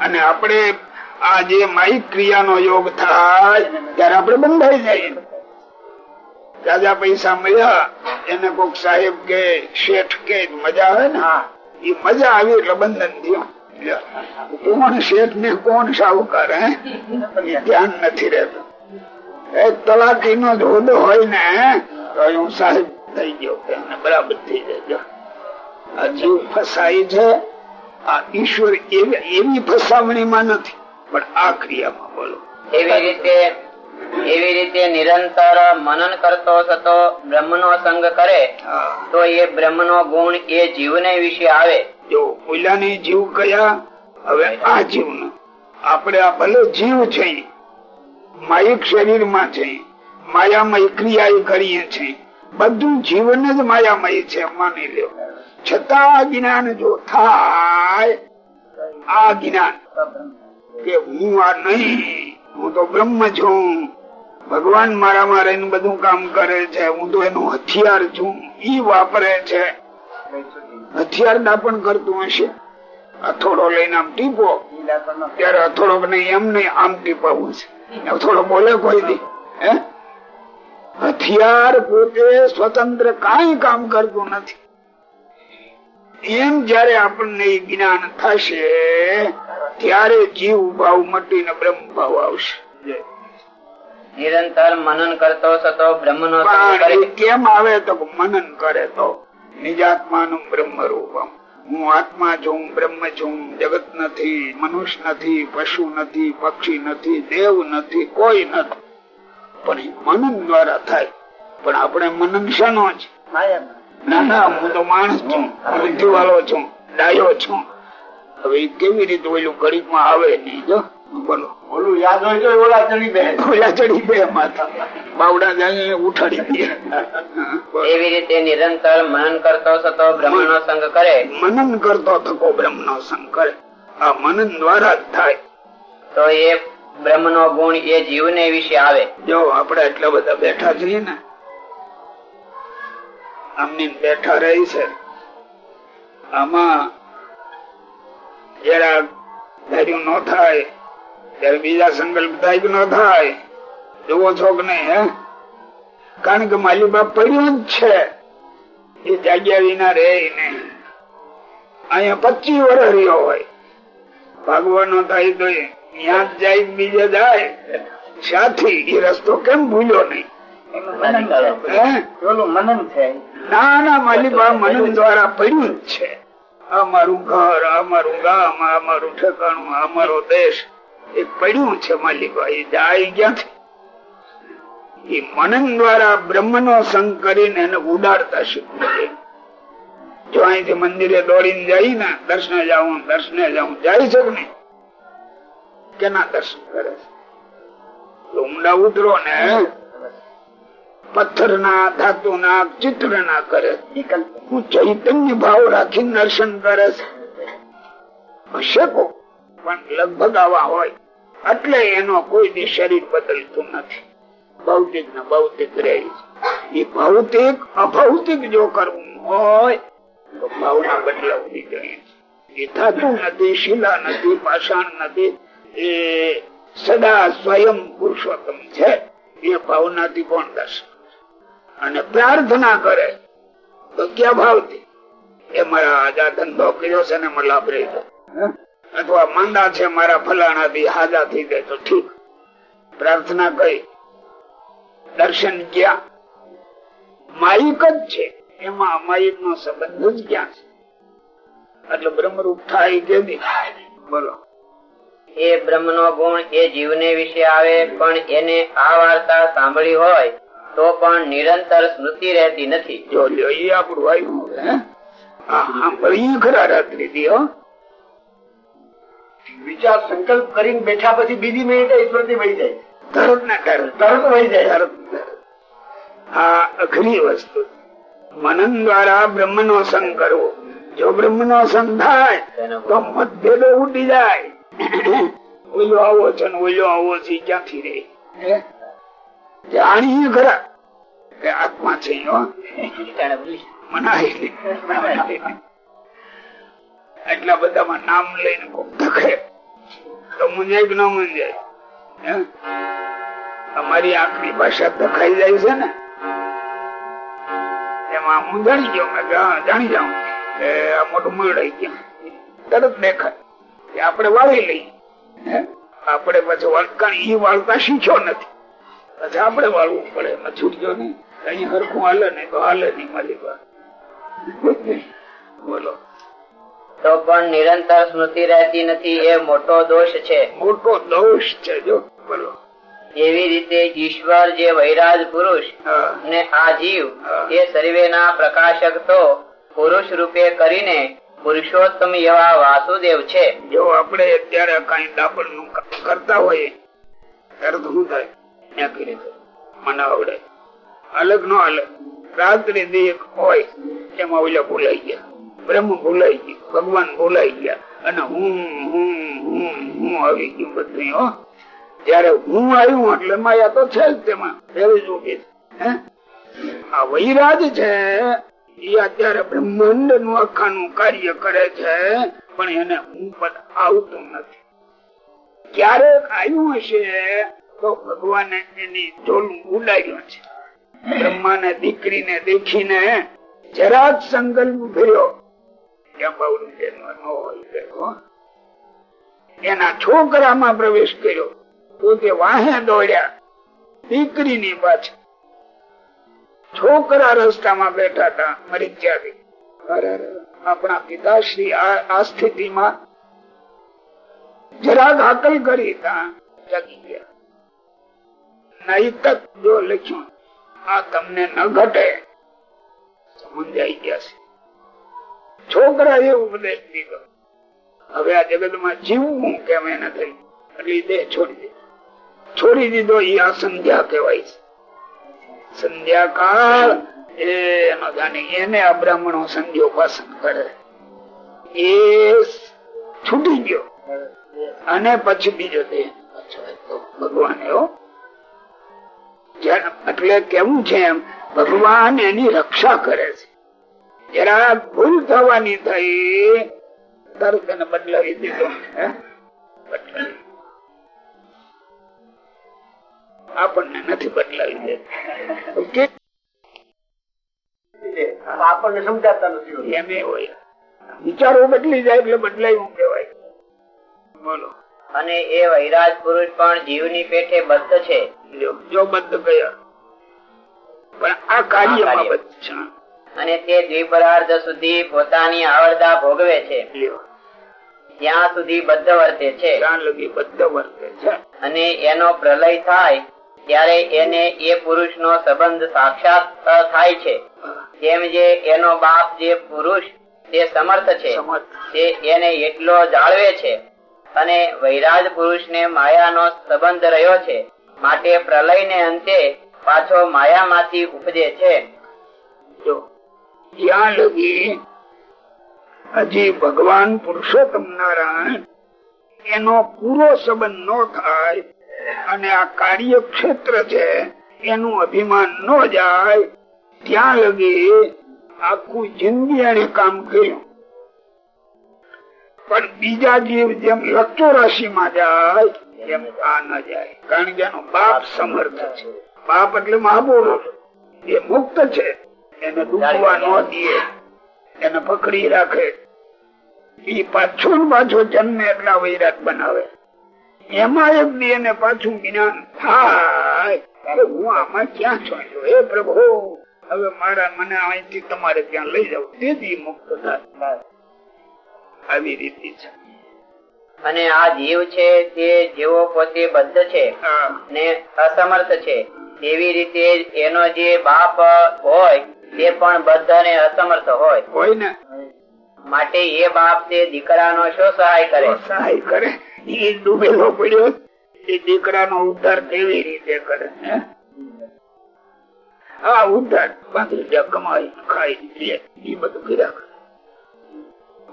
અને આપણે આ જે માહિક ક્રિયાનો યોગ થાય, ત્યારે આપણે બંધાઈ જઈએ. તાજા પૈસા મળ્યા, એને કોક સાહેબ કે, શેઠ કે, મજા આવે ને એ મજા આવી એટલે બંધન થયું. કોણ શેઠ ને કોણ સાહુકાર, હે? ધ્યાન નથી રહેતું. એક તલાકી નો હોદો હોય ને, તો હું સાહેબ થઈ ગયો એને બરાબર થઈ જાય. આ જીવ ફસાય છે આ ઈશ્વર એવી ફસામણીમાં નથી પણ આ ક્રિયામાં બોલો. એવી રીતે એવી રીતે નિરંતર મનન કરતો થતો બ્રહ્મનો સંગ કરે તો એ બ્રહ્મનો ગુણ એ જીવને વિશે આવે. જો ઓલાની જીવ કયા હવે આ જીવનો. આપણે આ ભલે જીવ છે માયિક શરીરમાં છે માયામય ક્રિયા કરીએ છીએ બધું જીવન જ માયામય છે, માની લ્યો. છતાં જ્ઞાન જો થાય, આ જ્ઞાન કે હું આ નહીં, હું તો બ્રહ્મ છું. ભગવાન મારામાં રહીને બધું કામ કરે છે, હું તો એનું હથિયાર છું, ઈ વાપરે છે. હથિયાર દાપણ કરતું હશે. અથોડો લઈને આમ ટીપો. ત્યારે અથોડો નહીં, એમ નહીં, આમ ટીપાવું છે. અથોડો બોલે કોઈ દી, હે? હથિયાર પોતે સ્વતંત્ર કઈ કામ કરતું નથી. એમ જયારે આપણને જ્ઞાન થશે ત્યારે જીવ ભાવ મટીને બ્રહ્મ ભાવ આવશે. નિરંતર મનન કરતો થતો બ્રહ્મ નો કેમ આવે તો મનન કરે તો? નિજાત્માનું બ્રહ્મ રૂપમ હું આત્મા છું બ્રહ્મ છું જગત નથી મનુષ્ય નથી પશુ નથી પક્ષી નથી દેવ નથી કોઈ નથી. પણ એ મનન દ્વારા થાય. પણ આપણે મનન શાનો છે ના ના હું તો માણસ છું. બુદ્ધિ વાળો છું. ડાયો છું. હવે કેવી રીતે ઓલું ઘડીકમાં આવે નહીં જો. બોલો. ઓલું યાદ હોય તો ઓલા ચડી બે. ઓલા ચડી બે માથા બાવડા જાય ઉઠાડી દે. એવી રીતે નિરંતર મનન કરતો થતો બ્રહ્મનો સંગ કરે. મનન કરતો થકો બ્રહ્મ નો કરે. આ મનન દ્વારા જ થાય. તો એ બ્રહ્મનો ગુણ એ જીવને વિશે આવે. જો આપણે એટલા બધા બેઠા છીએ ને, આમની બેઠા રહી છે, આમાં જરા ધાર્યું ન થાય, ત્યારે બીજા સંકલ્પ થાય ન થાય. જોવો છો કે નહીં, હે? કારણ કે માલી બાપ પડ્યું જ છે. એ જાગ્યા વિના રે નહીં. અહીંયા પચીસ વર્ષ રહ્યો હોય. ભાગવાનો થાય તો ત્યાં જાય બીજે જાય સાથી એ રસ્તો કેમ ભૂલ્યો નહીં? ના ના માલિબા મનન દ્વારા પડ્યું જ છે. આ મારું ઘર આ મારું ગામ આ મારું ઠેકાણું આ મારો દેશ એ પડ્યું છે માલિબા એ જાય ક્યાંથી? એ મનન દ્વારા બ્રહ્મ નો સંગ કરીને એને ઉડાડતા શીખવું જો અહીંથી મંદિરે દોડીને જાય ને દર્શને જાઉં દર્શને જાઉં જાય છે કે નહીં? કેના દર્શન કરે છે? ઉતરો ને પથ્થર ના ધાતુ ના ચિત્ર ના કરે હું ચૈતન્ય ભાવ રાખી દર્શન કરે છે. પણ લગભગ આવા હોય. એટલે એનો કોઈ બી શરીર બદલતું નથી. ભૌતિક ને ભૌતિક રહે એ ભૌતિક, અભૌતિક જો કરવું હોય, તો ભાવના બદલાવવી જોઈએ. એ ધાતુ નથી શિલા નથી પાષાણ નથી એ સદા સ્વયં પુરુષોત્તમ છે. એ ભાવનાથી કોણ દર્શન અને પ્રાર્થના કરે. તો ક્યાં ભાવથી? એ મારા આજા ધંધો કર્યો છે ને મને લાભ રહી અથવા માંદા છે મારા ફલાણા થી હાજા થઈ જાય તો ઠીક. પ્રાર્થના કઈ દર્શન ક્યાં? માયિક જ છે. એમાં અમાયિક નો સંબંધ જ ક્યાં છે? એટલે બ્રહ્મરૂપ થાય કે બોલો. એ બ્રહ્મનો ગુણ એ જીવને વિશે આવે, પણ એને આ વાર્તા સાંભળી હોય, તો પણ નિરંતર સ્મૃતિ રહેતી નથી. વિચાર સંકલ્પ કરીને બેઠા પછી બીજી મિનિટે સ્મૃતિ વહી જાય. તરત ના તરત તરત વહી જાય. ને. આ અઘરી વસ્તુ. મનન દ્વારા બ્રહ્મ નો સંગ કરવો. જો બ્રહ્મ નો સંગ થાય, તો મતભેદો ઉડી જાય. ઓલો આવો છે ને આવો છે ક્યાંથી રે? જાણીએ ખરા કે આત્મા છે. એટલા બધામાં નામ લઈને ધખે. તો મુંજાય કે ન મુંજાય તમારી આખરી ભાષા ધખાઈ જાય છે ને? એમાં હું જાણી ગયો જાણી જાઉં. મોટું મળાઈ ગયા. તરત દેખાય. કે આપણે વાળી લઈએ. આપણે પછી વાળકા ઈ વાળતા શીખ્યો નથી. પછી આપણે વાળવું પડે. એમાં છૂટજો નહીં હરખું હાલે ને તો હાલે નહીં મારી બોલો. તો પણ નિરંતર સ્મૃતિ રહેતી નથી એ મોટો દોષ છે. મોટો દોષ છે જો. બોલો. એવી રીતે ઈશ્વર જે વૈરાજ પુરુષ ને આ જીવ. એ સર્વેના પ્રકાશક તો પુરુષ રૂપે કરીને પુરુષોત્તમ એવા વાસુદેવ છે. જો આપણે અત્યારે કઈ ડાબરનું કરતા હોય ત્યારે શું થાય? મને આવડે. અલગ નો અલગ. રાત્રિ દેહ હોય એમાં ઓલા ભૂલાઈ ગયા. બ્રહ્મ ભૂલાઈ ગયું, ભગવાન ભૂલાઈ ગયા. અને હું હું હું હું આવી ગયું બધું હો. જયારે હું આવ્યું એટલે માયા તો છે જ તેમાં. એવી જ ઊભી? આ વૈરાજ છે. એ અત્યારે બ્રહ્માંડનું આખાનું કાર્ય કરે છે, પણ એને હું આવતું નથી. ક્યારેક આવ્યું હશે તો ભગવાને એની ઢોલું ઉડાડ્યું છે. બ્રહ્માને, દીકરીને દેખીને જરાક સંકલ્પ તેનો. એના છોકરામાં પ્રવેશ કર્યો. પોતે વાહે દોડ્યા. દીકરીની પાછળ છોકરા રસ્તામાં બેઠા હતા મરી ગયા અરે અરે, આપણા પિતાશ્રી આ સ્થિતિમાં જરાક હાકલ કરી ત્યાં જગી ગયા. નહીં તક જો લખ્યું આ તમને ન ઘટે સમજાઈ ગયા છે. છોકરા એ ઉપદેશ દીધો. હવે આ જગતમાં જીવવું કેમ એને થઈ એટલે દેહ છોડી દીધો. છોડી દીધો એ આ સંધ્યા કહેવાય છે. સંધ્યા કાળ એનો જાણે એને આ બ્રાહ્મણો સંધ્યો પસંદ કરે. એ છૂટી ગયો. અને પછી બીજો દેહ ભગવાન એવો એટલે કેવું છે એમ, ભગવાન એની રક્ષા કરે છે. જરા ભૂલ થવાની થઈ તરત એને બદલાવી દીધો બદલાવી. આપણને નથી બદલાવી દે આપણને સમજાતા નથી એમ એ હોય. વિચારો બદલી જાય એટલે બદલાયું કહેવાય. બોલો. અને એ વૈરાજ પુરુષ પણ જીવની પેઠે બદ્ધ છે. જો જો ગયા પણ આ કાર્યમાં કાર્ય. છે. અને તે દ્વિપરાર્ધ સુધી પોતાની આવડતા ભોગવે છે. ત્યાં સુધી બદ્ધ વર્તે છે. ત્યાં લગી બંધ વર્તે છે. અને એનો પ્રલય થાય ત્યારે એને એ પુરુષ નો સંબંધ સાક્ષાત થાય છે. જેમ જે એનો બાપ જે પુરુષ તે સમર્થ છે. તે એને એટલો જાળવે છે અને વૈરાજ પુરુષ ને માયાનો સંબંધ રહ્યો છે. માટે પ્રલય ને અંતે પાછો માયામાંથી ઉપજે છે. જો લગી હજી ભગવાન પુરુષોત્તમ નારાયણ એનો પૂરો સંબંધ ન થાય અને આ કાર્ય ક્ષેત્ર છે, એનું અભિમાન ન જાય, ત્યાં લગી આખું જિંદગી એને કામ કર્યું. પણ બીજા જીવ જેમ લક્ષો રાશિમાં જાય, એમ આ ન જાય. કારણ કે એનો બાપ સમર્થ છે. બાપ એટલે મહાપુરુષ. એ મુક્ત છે. એને દુખવા ન દે. એને પકડી રાખે. એ પાછો પાછો જન્મે એટલા વૈરાગ બનાવે. એમાં એક દી એને પાછું જ્ઞાન થાય. હું આમાં ક્યાં છું હે પ્રભુ હવે મારા મને અહીંથી તમારે ત્યાં લઈ જાવ તેથી મુક્ત થાય. આવી રીતે છે. અને આ જીવ છે તે જેવો પોતે બદ્ધ છે ને અસમર્થ છે. તેવી રીતે એનો જે બાપ હોય તે પણ બદ્ધ ને અસમર્થ હોય. હોય ને? માટે એ બાપ તે દીકરાનો શું સહાય કરે? સહાય કરે? એ ડૂબેલો પડ્યો એ દીકરાનો ઉદ્ધાર કેવી રીતે કરે આ ઉદ્ધાર બાકી રૂપિયા કમાઈ ખાઈ લે એ બધું કર્યા કરે.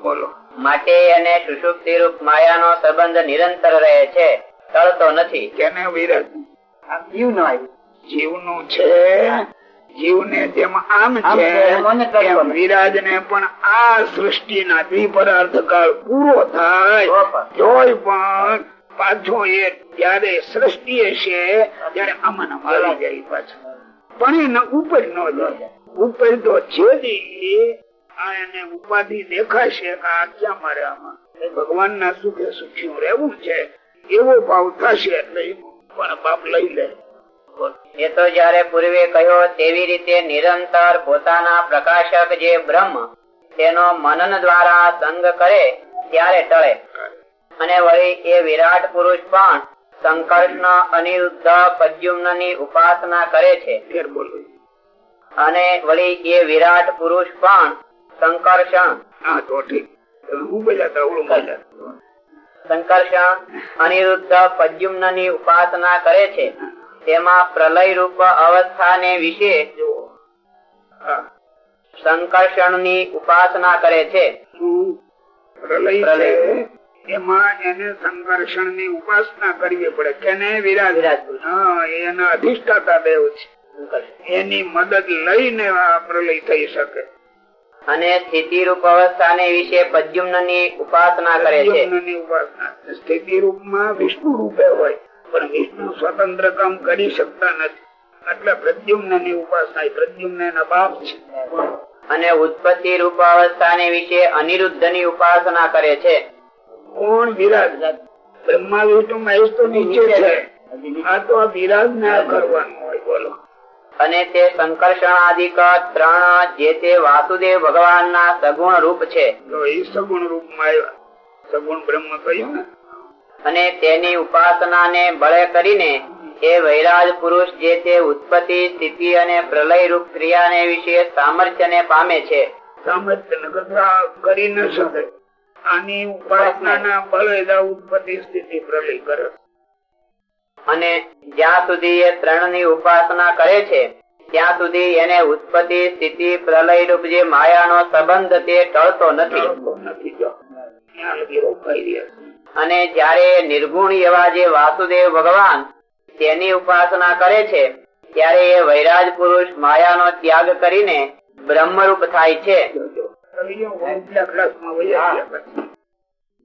બોલો. માટે એને સુષુપ્તિ રૂપ માયાનો સંબંધ નિરંતર રહે છે ટળતો નથી. કેને વિરત આ જીવ નો આવ્યું. જીવનું છે. જીવને જેમ આમ છે છે, એમ અનેક એમ પણ આ સૃષ્ટિના દ્વિપરાર્થ કાળ પૂરો થાય. જોય પણ. પાછો એ જયારે સૃષ્ટિ હશે ત્યારે અમન મારી જાય પાછો. પણ એને ઉપર ન જાય. ઉપર તો જે દી આ એને ઉપાધિ દેખાશે કે આ ક્યાં મારે આમાં? ભગવાન ના સુખે સુખી રહેવું છે. એવો ભાવ થશે એટલે પણ બાપ લઈ લે. એ તો જયારે પૂર્વે કહ્યો તેવી રીતે નિરંતર પોતાના પ્રકાશક જે બ્રહ્મ તેનો મનન દ્વારા સંગ કરે ત્યારે ટળે. અને વળી એ વિરાટ પુરુષ પણ સંકર્ષણ અનિરુદ્ધ પદ્યુમ્નની ઉપાસના કરે છે. અને વળી એ વિરાટ પુરુષ પણ સંકર્ષણ. સંકર્ષણ અનિરુદ્ધ પદ્યુમ્નની ઉપાસના કરે છે. તેમાં પ્રલય રૂપ અવસ્થાને વિશે જુઓ. સંકર્ષણની ઉપાસના કરે છે. શું? પ્રલય પ્રલય. છે એમાં એને સંકર્ષણની ઉપાસના કરવી પડે. કેને? વિરાજ વિરાટ પુરુષ. હા એના અધિષ્ઠાતા દેવ છે. એની મદદ લઈને આ પ્રલય થઈ શકે. અને સ્થિતિ રૂપ અવસ્થાને વિશે પદ્યુમ્નની ઉપાસના કરે છે. સ્થિતિ રૂપમાં વિષ્ણુ રૂપે હોય. પણ વિષ્ણુ સ્વતંત્ર કામ કરી શકતા નથી. એટલે પ્રદ્યુમ્નની ઉપાસના પ્રદ્યુમ્ન એના બાપ છે. અને ઉત્પત્તિ રૂપ અવસ્થાને વિશે અનિરુદ્ધની ઉપાસના કરે છે. કોણ વિરાજ બ્રહ્મા વિષ્ણુ મહેશ તો નીચે છે. આ તો આ વિરાજ ના કરવાનું હોય બોલો. અને તે સંકર્ષણાદિક ત્રણ જે તે વાસુદેવ ભગવાન ના સગુણ રૂપ છે. સગુણ રૂપ રૂપમાં આવ્યા સગુણ બ્રહ્મ કહ્યું ને અને તેની ઉપાસનાને બળે કરીને એ વૈરાજ પુરુષ જે તે ઉત્પત્તિ સ્થિતિ અને પ્રલય રૂપ ક્રિયાને વિશે સામર્થ્ય ને પામે છે. સામર્થ્ય કરી ન શકે. આની ઉપાસના બળે ઉત્પત્તિ સ્થિતિ પ્રલય કરે. અને જ્યાં સુધી એ ત્રણની ઉપાસના કરે છે ત્યાં સુધી એને ઉત્પત્તિ સ્થિતિ પ્રલય રૂપ જે માયાનો સંબંધ તે ટળતો નથી. અને જ્યારે નિર્ગુણ એવા જે વાસુદેવ ભગવાન તેની ઉપાસના કરે છે, ત્યારે એ વૈરાજ પુરુષ માયાનો ત્યાગ કરીને બ્રહ્મરૂપ થાય છે.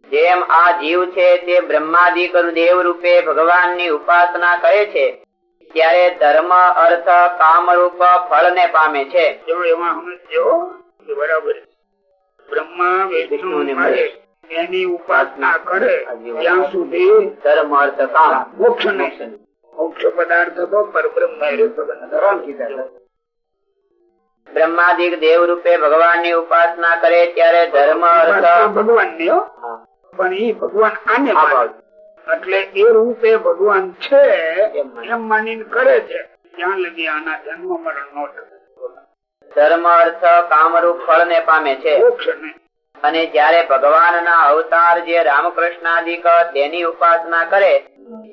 જેમ આ જીવ છે તે બ્રહ્માદિક દેવ રૂપે ભગવાનની ઉપાસના કરે છે, ત્યારે ધર્મ, અર્થ કામ રૂપ ફળ ને પામે છે બરાબર બ્રહ્મા, વિષ્ણુ એની ઉપાસના કરે ત્યાં સુધી ધર્મ અર્થ કામ મોક્ષ નહીં. મોક્ષ પદાર્થ તો પરબ્રહ્મ બ્રહ્માદિક દેવ રૂપે ભગવાનની ઉપાસના કરે ત્યારે ધર્મ અર્થ ભગવાન ને પણ એ ભગવાન આને એટલે એ રૂપે ભગવાન છે એમ માની. કરે છે. ત્યાં લગી આના જન્મ મરણ નો ધર્મ અર્થ કામરૂપ ફળ ને પામે છે. મોક્ષ નહીં. અને જ્યારે ભગવાનના અવતાર જે રામકૃષ્ણાદિક તેની ઉપાસના કરે,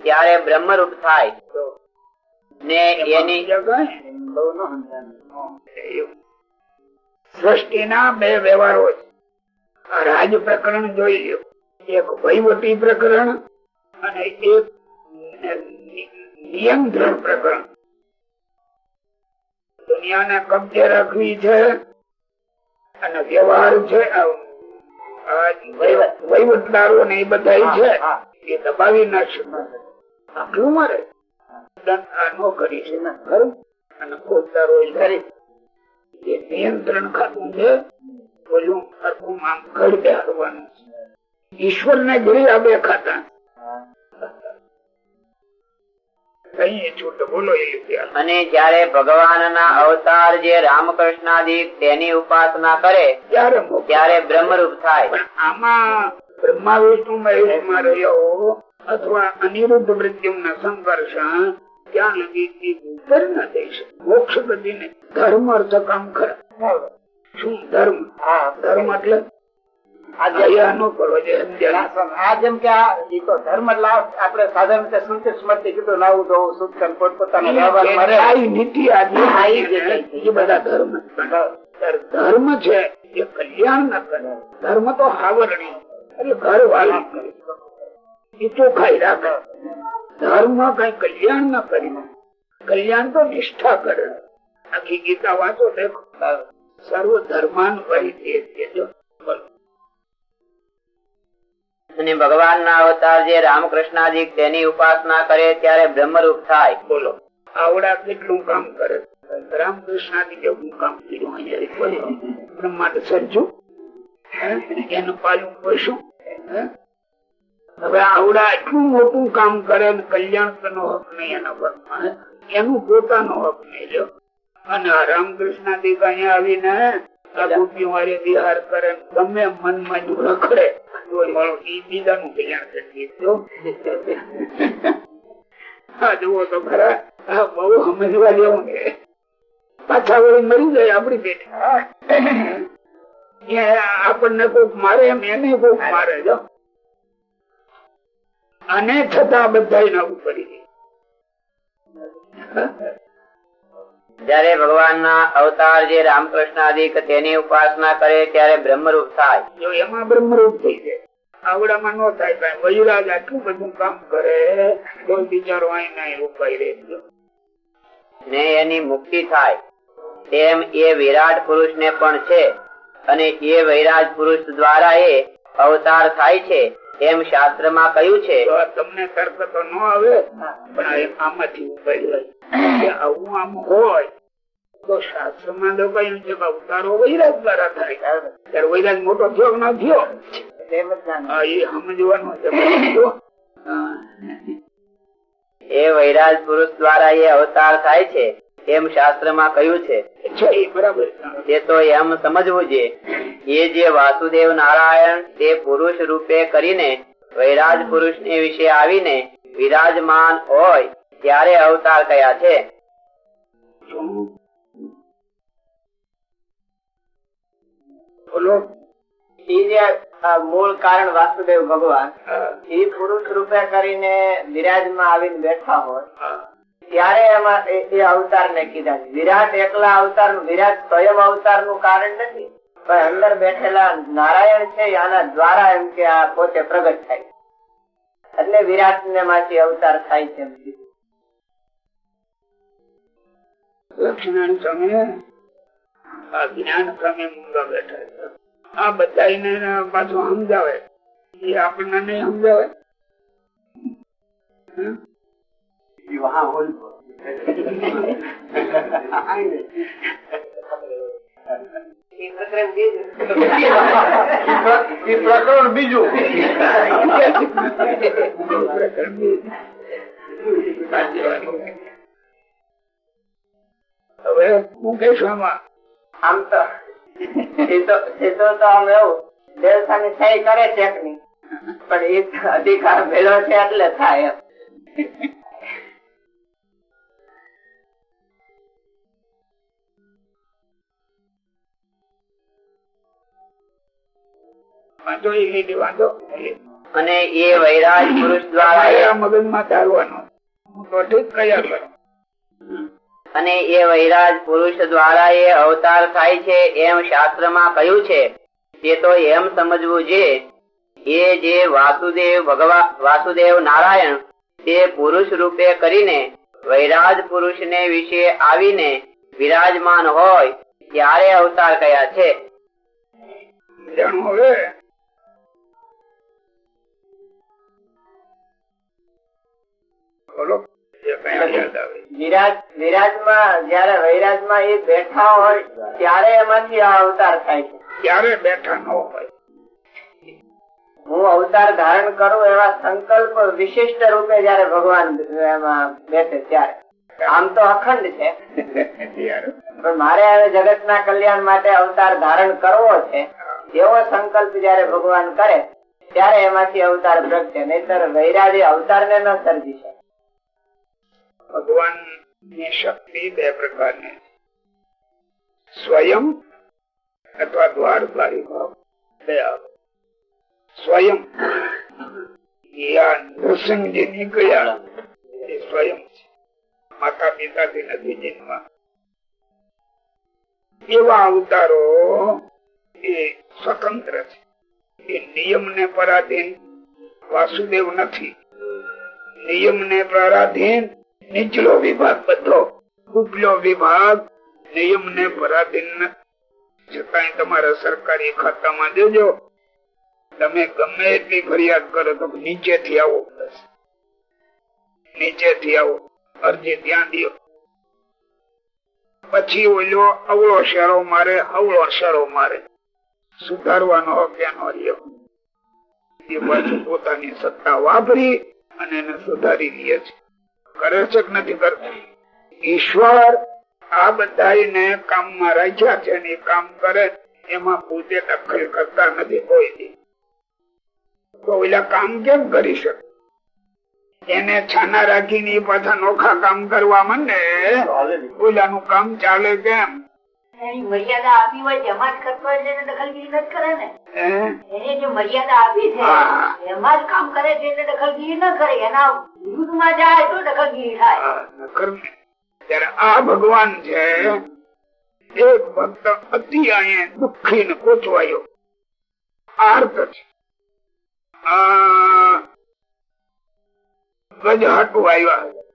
ત્યારે બ્રહ્મરૂપ થાય. ને એની સૃષ્ટિ બે વ્યવહારો રાજ પ્રકરણ જોઈ લો એક વહીવટી પ્રકરણ અને એક નિયંત્રણ પ્રકરણ. દુનિયાને કબજે રાખવી છે અને વ્યવહાર છે વહીવટદારો ને એ બધા છે એ દબાવી નાખશે આટલું મારે? દંડ કરી છે અને ફોજદારો એ એ નિયંત્રણ ખાતું છે બોલું હરખું આમ ઘર બેહાડવાનું ઈશ્વર ને ગળી આવે ખાતા. અને જયારે ભગવાન ના અવતાર જે રામકૃષ્ણાદિક તેની ઉપાસના કરે ત્યારે બ્રહ્મરૂપ થાય. આમાં બ્રહ્મા વિષ્ણુ મહેશમાં રહ્યો અથવા અનિરુદ્ધ મૃત્યુ ના સંઘર્ષણ ત્યાં લગી એ ના શકે. મોક્ષ ગતિ ને ધર્મ અર્થ કામ ખરા શું? ધર્મ. ધર્મ એટલે ધર્મ છે એ કલ્યાણ ના કરે. ધર્મ તો હાવરણી એટલે ઘર વાલી કરે. એ ચોખાઈ રાખે. ધર્મ કઈ કલ્યાણ ના કરી. કલ્યાણ તો નિષ્ઠા કરે. આખી ગીતા વાંચો દેખો. સર્વ ધર્માન પરિત્યજ્ય. જો. બોલો. ભગવાન ના અવતાર જે રામકૃષ્ણાદિક તેની ઉપાસના કરે ત્યારે બ્રહ્મરૂપ થાય. બોલો. આવડા કેટલું કામ કરે રામકૃષ્ણ આદિ કેવું કામ કર્યું. બ્રહ્માંડ સર્જ્યું એનું પાલું પોષું. હવે આવડા એટલું મોટું કામ કરે કલ્યાણ નો હક નહીં એના પગમાં એનું પોતાનો હક નહીં લ્યો. અને રામકૃષ્ણ દીક અહીંયા આવીને ગોપીઓ મારી વિહાર કરે ગમે મનમાં રખડે તો મારો ઈ બીજાનું કલ્યાણ કરી દીધું હા, જુઓ તો ખરા. આ બહુ સમજવા જેવું છે. પાછા વળી મરી જાય આપડી બેઠા આપણને કોક મારે એમ એને કોક મારે, જો. અને છતાં બધા એના ઉપર જયારે ભગવાનના અવતાર જે રામકૃષ્ણ આદિક તેની ઉપાસના કરે ત્યારે બ્રહ્મરૂપ થાય. જો એમાં બ્રહ્મરૂપ થઈ જાય આવડામાં નો થાય કઈ વૈરાજ આટલું બધું કામ કરે તો બિચારો અહીં નહીં ઉપાય રહે. ને એની મુક્તિ થાય. તેમ એ વિરાટ પુરુષ ને પણ છે અને એ વૈરાજ પુરુષ દ્વારા એ અવતાર થાય છે એમ શાસ્ત્રમાં કહ્યું છે. તમને તર્ક તો ન આવે પણ આમાંથી ઉપાય આવું આમ હોય તો શાસ્ત્રમાં તો કહ્યું છે અવતારો વૈરાજ દ્વારા થાય. ત્યારે વૈરાજ મોટો થયો ન થયો? એ સમજવાનું છે. એ વૈરાજ પુરુષ દ્વારા એ અવતાર થાય છે. એમ શાસ્ત્રમાં કહ્યું છે. એ તો એમ સમજવું જોઈએ એ જે વાસુદેવ નારાયણ તે પુરુષ રૂપે કરીને વૈરાજ પુરુષ ને વિશે આવીને વિરાજમાન હોય ત્યારે અવતાર કયા છે? બોલો. મૂળ કારણ વાસુદેવ ભગવાન એ પુરુષ રૂપે કરીને વિરાજમાં આવીને બેઠા હોય. ત્યારે એમાં એ અવતાર ને કીધા વિરાટ એકલા અવતાર વિરાટ સ્વયં અવતારનું કારણ નથી, પણ અંદર બેઠેલા નારાયણ છે, આના દ્વારા એમ કે આ પોતે પ્રગટ થાય એટલે વિરાટ ને માંથી અવતાર થાય છે લક્ષ્મણ બેઠા આ બધા પાછું સમજાવે. એ આપણને નહીં સમજાવે? પ્રકરણ બીજું. પ્રકરણ. હવે હું કઈશ આમાં આમ તો સીધો તો આમ એવું દેવતાની સહી કરે છે પણ એ અધિકાર મેળો છે એટલે થાય એમ વાંધો એ રીતે વાંધો અને એ વૈરાજ પુરુષ દ્વારા મગજમાં ચાલવાનું. હું તો કરું. અને એ વૈરાજ પુરુષ દ્વારા એ અવતાર થાય છે એમ શાસ્ત્રમાં કહ્યું છે. તે તો એમ સમજવું છે. એ જે વાસુદેવ ભગવાન વાસુદેવ નારાયણ તે પુરુષ રૂપે કરીને વૈરાજ પુરુષ ને વિશે આવીને વિરાજમાન હોય ત્યારે અવતાર કયા છે? હવે બોલો જે કઈ યાદ આવે વિરાજ વિરાજમાં જયારે વૈરાજમાં એ બેઠા હોય ત્યારે એમાંથી આ અવતાર થાય છે. ક્યારે બેઠા ન હોય. હું અવતાર ધારણ કરું એવા સંકલ્પ વિશિષ્ટ રૂપે જયારે ભગવાન બેસે ત્યારે. આમ તો અખંડ છે. પણ મારે હવે જગત ના કલ્યાણ માટે અવતાર ધારણ કરવો છે. એવો સંકલ્પ જયારે ભગવાન કરે ત્યારે એમાંથી અવતાર પ્રગટે. નહીતર વૈરાજી અવતાર ને ન સર્જી ભગવાનની શક્તિ બે પ્રકારની. સ્વયં અથવા દ્વારકારી ભાવ. બે સ્વયં. યા નૃસિંહજી નીકળ્યા સ્વયં છે. માતા પિતાથી નથી જન્મા એવા અવતારો એ સ્વતંત્ર છે. એ નિયમ ને પરાધીન. વાસુદેવ નથી. નિયમ ને પરાધીન નીચલો વિભાગ બદલો. ઉપલો વિભાગ નિયમ ને પરાધીન છતાં તમારા સરકારી ખાતામાં દેજો. તમે ગમે એટલી ફરિયાદ કરો તો નીચેથી આવો. નીચેથી આવો. અરજી ધ્યાન દો પછી ઓલો અવળો શેરો મારે, અવળો શેરો મારે. સુધારવાનો અજ્ઞાનો રહ્યો પોતાની સત્તા વાપરી અને એને સુધારી દે છે. કરે છે કે નથી કરતી. ઈશ્વર આ બધાને કામમાં રાખ્યા છે ને કામ કરે એમાં પોતે દખલ કરતા નથી કોઈ તો ઓલા કામ કેમ કરી શકે? એને છાના રાખીને પાછા નોખા કામ કરવા માંડે? ઓલાનું કામ ચાલે કેમ? મર્યાદા આપી હોય એમાં જ કરતો હોય એટલે દખલગીરી નથી કરે ને? એને જે મર્યાદા આપી છે એમાં જ કામ કરે છે એટલે દખલગીરી ન કરે. એના વિરુદ્ધમાં જાય તો દખલગીરી થાય. આ ત્યારે આ ભગવાન છે એક ભક્ત અતિ અહીંયા દુઃખી ને કોચવાયો આર્ત છે. ગજ હાટુ આવ્યા.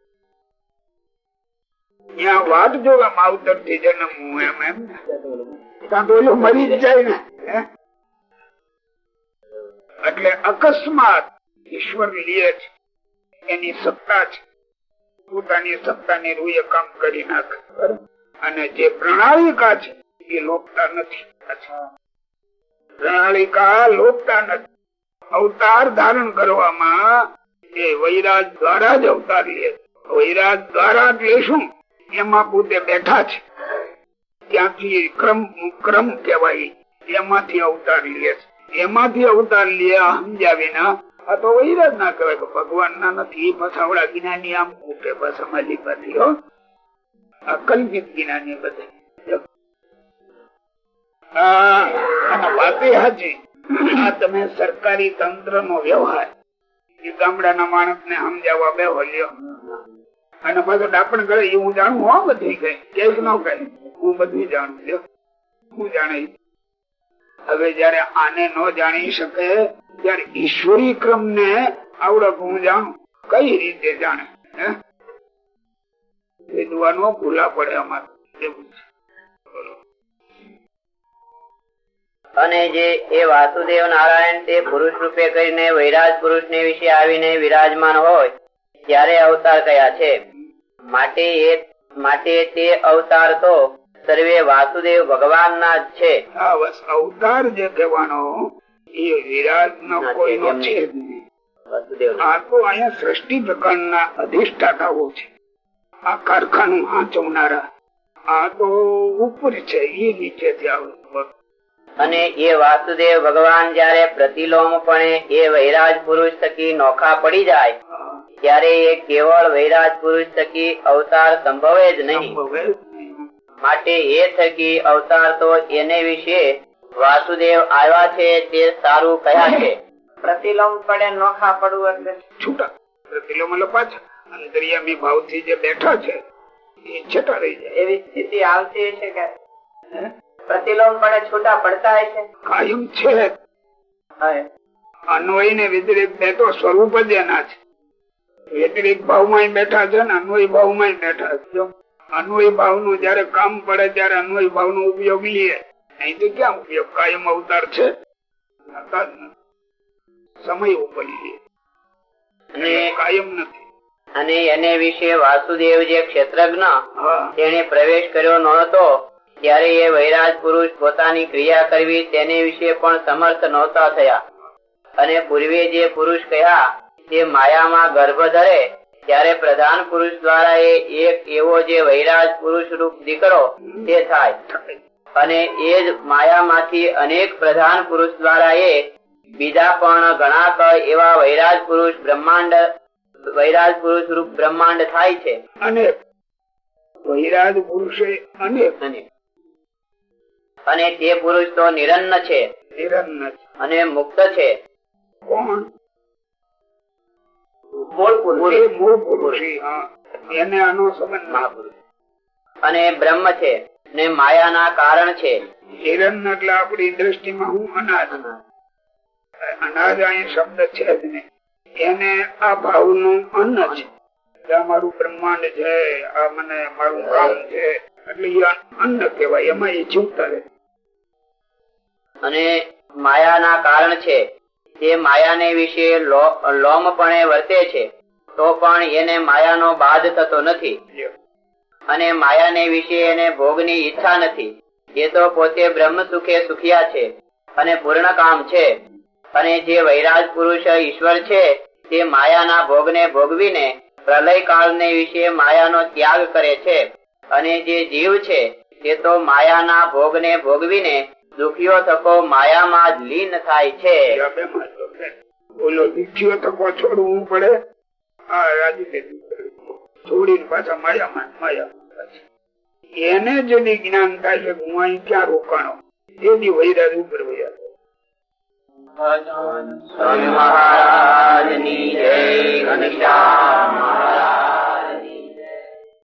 ત્યાં જો માવતરથી જન્મવું એમ એમ. મરી જ જાય ને એટલે અકસ્માત ઈશ્વર લીએ છે એની સત્તા છે પોતાની સત્તાની રૂએ કામ કરી નાખે. અને જે પ્રણાલિકા છે, એ લોકતા નથી. પ્રણાલિકા લોકતા નથી. અવતાર ધારણ કરવામાં એ વૈરાજ દ્વારા જ અવતાર લે. વૈરાજ દ્વારા જ શું એમાં પોતે બેઠા છે. ત્યાંથી ક્રમ ક્રમ કેવાય એમાંથી અવતાર લે છે. એમાંથી અવતાર લે સમજ્યા વિના આ તો વૈરાજ ના કહેવાય કે ભગવાન ના નથી. પછાવડા જ્ઞાની આમ મૂકે બસ અમારી પાછી હો. આ કલ્પિત જ્ઞાની બધે. તમે સરકારી તંત્ર નો વ્યવહાર ગામડાના માણસ ને સમજાવવા બે લ્યો. અને પાછો ડાપણ કરે એ હું જાણું હો બધી કઈ? કે ન કઈ. હું બધું જાણું હું જાણે હવે જયારે આને ન જાણી શકે, ત્યારે ઈશ્વરી ક્રમ ને આવડત હું જાણું. કઈ રીતે જાણે? વિદ્વાનો ભૂલા પડે અમારે. અને જે એ વાસુદેવ નારાયણ તે પુરુષ રૂપે કરીને વૈરાજ પુરુષ ને વિશે આવીને વિરાજમાન હોય, ત્યારે અવતાર કયા છે? માટે એ માટે તે અવતાર તો સર્વે વાસુદેવ ભગવાન ના જ છે. અવતાર જે કહેવાનો એ વિરાટ નો કોઈ નો છે આ તો અહીંયા સૃષ્ટિ પ્રકારના અધિષ્ઠાતાઓ છે. આ કારખાનું હાંચવનારા. આ તો ઉપર છે એ નીચેથી આવે અને એ વાસુદેવ ભગવાન જયારે પ્રતિલોમપણે એ વૈરાજ પુરુષ થકી નોખા પડી જાય ત્યારે એ કેવળ વૈરાજ પુરુષ થકી અવતાર સંભવે જ નહીં. માટે એ થકી અવતાર તો એને વિશે વાસુદેવ આવ્યા છે તે સારું કયા છે? પ્રતિલોમ પડે નોખા પડવું એટલે છૂટા. પ્રતિલોમ એટલે પાછા. અંતરિયામી ભાવથી જે બેઠા છે એ છેટા રહી જાય. એવી સ્થિતિ આવતી છે કે પ્રતિલોમ પડે છૂટા પડતા હશે? કાયમ છે. અન્વય ને વિતરિત બે તો સ્વરૂપ જ એના છે. વ્યતિરિક ભાવમાં બેઠા છે ને અન્વય ભાવમાં બેઠા છે. અન્વય ભાવનું જયારે કામ પડે ત્યારે અન્વય ભાવ નો ઉપયોગ લઈએ નહીં તો ક્યાં ઉપયોગ? કાયમ અવતાર છે. સમય ઉપર અને કાયમ નથી. અને એને વિશે વાસુદેવ જે ક્ષેત્રજ્ઞ તેને પ્રવેશ કર્યો નહોતો ત્યારે એ વૈરાજ પુરુષ પોતાની ક્રિયા કરવી તેને વિશે પણ સમર્થ નહોતા થયા. અને પૂર્વે જે પુરુષ કહ્યા તે માયામાં ગર્ભ ધરે ત્યારે પ્રધાન પુરુષ દ્વારા એ એક એવો જે વૈરાજ પુરુષ રૂપ દીકરો તે થાય. અને એ જ માયામાંથી અનેક પ્રધાન પુરુષ દ્વારા એ બીજા પણ ગણાક એવા વૈરાજ પુરુષ બ્રહ્માંડ વૈરાજ પુરુષ રૂપ બ્રહ્માંડ થાય છે. અને વૈરાજ પુરુષે અનેક અને અને તે પુરુષ તો નિરન્ન છે. નિરન્ન અને મુક્ત છે. કોણ? એને આનો સંબંધ મહાપુરુષ અને બ્રહ્મ છે ને માયાના કારણ છે. હિરણ એટલે આપણી દ્રષ્ટિમાં હું અનાજ. અનાજ અહીં શબ્દ છે જ ને એને આ ભાવનું અન્ન છે. મારું બ્રહ્માંડ છે આ મને મારું કામ છે. એટલે એ અન્ન કેવાય એમાં એ જીવતા રહે. અને માયાના કારણ છે. તે માયાને વિશે લોમપણે વર્તે છે, તો પણ એને માયાનો બાદ થતો નથી. અને માયાને વિશે એને ભોગની ઈચ્છા નથી. એ તો પોતે બ્રહ્મ સુખે સુખિયા છે અને પૂર્ણ કામ છે. અને જે વૈરાજ પુરુષ ઈશ્વર છે, તે માયાના ભોગને ભોગવીને પ્રલય કાળને વિશે માયાનો ત્યાગ કરે છે. અને જે જીવ છે, તે તો માયાના ભોગને ભોગવીને દુખ્યો તકો માયામાં જ લીન થાય છે. બોલો દુખ્યો તકો છોડવું પડે. આ રાજી છોડીને પાછા માયામાં માયા એને જેની જ્ઞાન થાય છે હું અહીં ક્યાં રોકાણો. એની વૈરાજ ઉપર વૈરા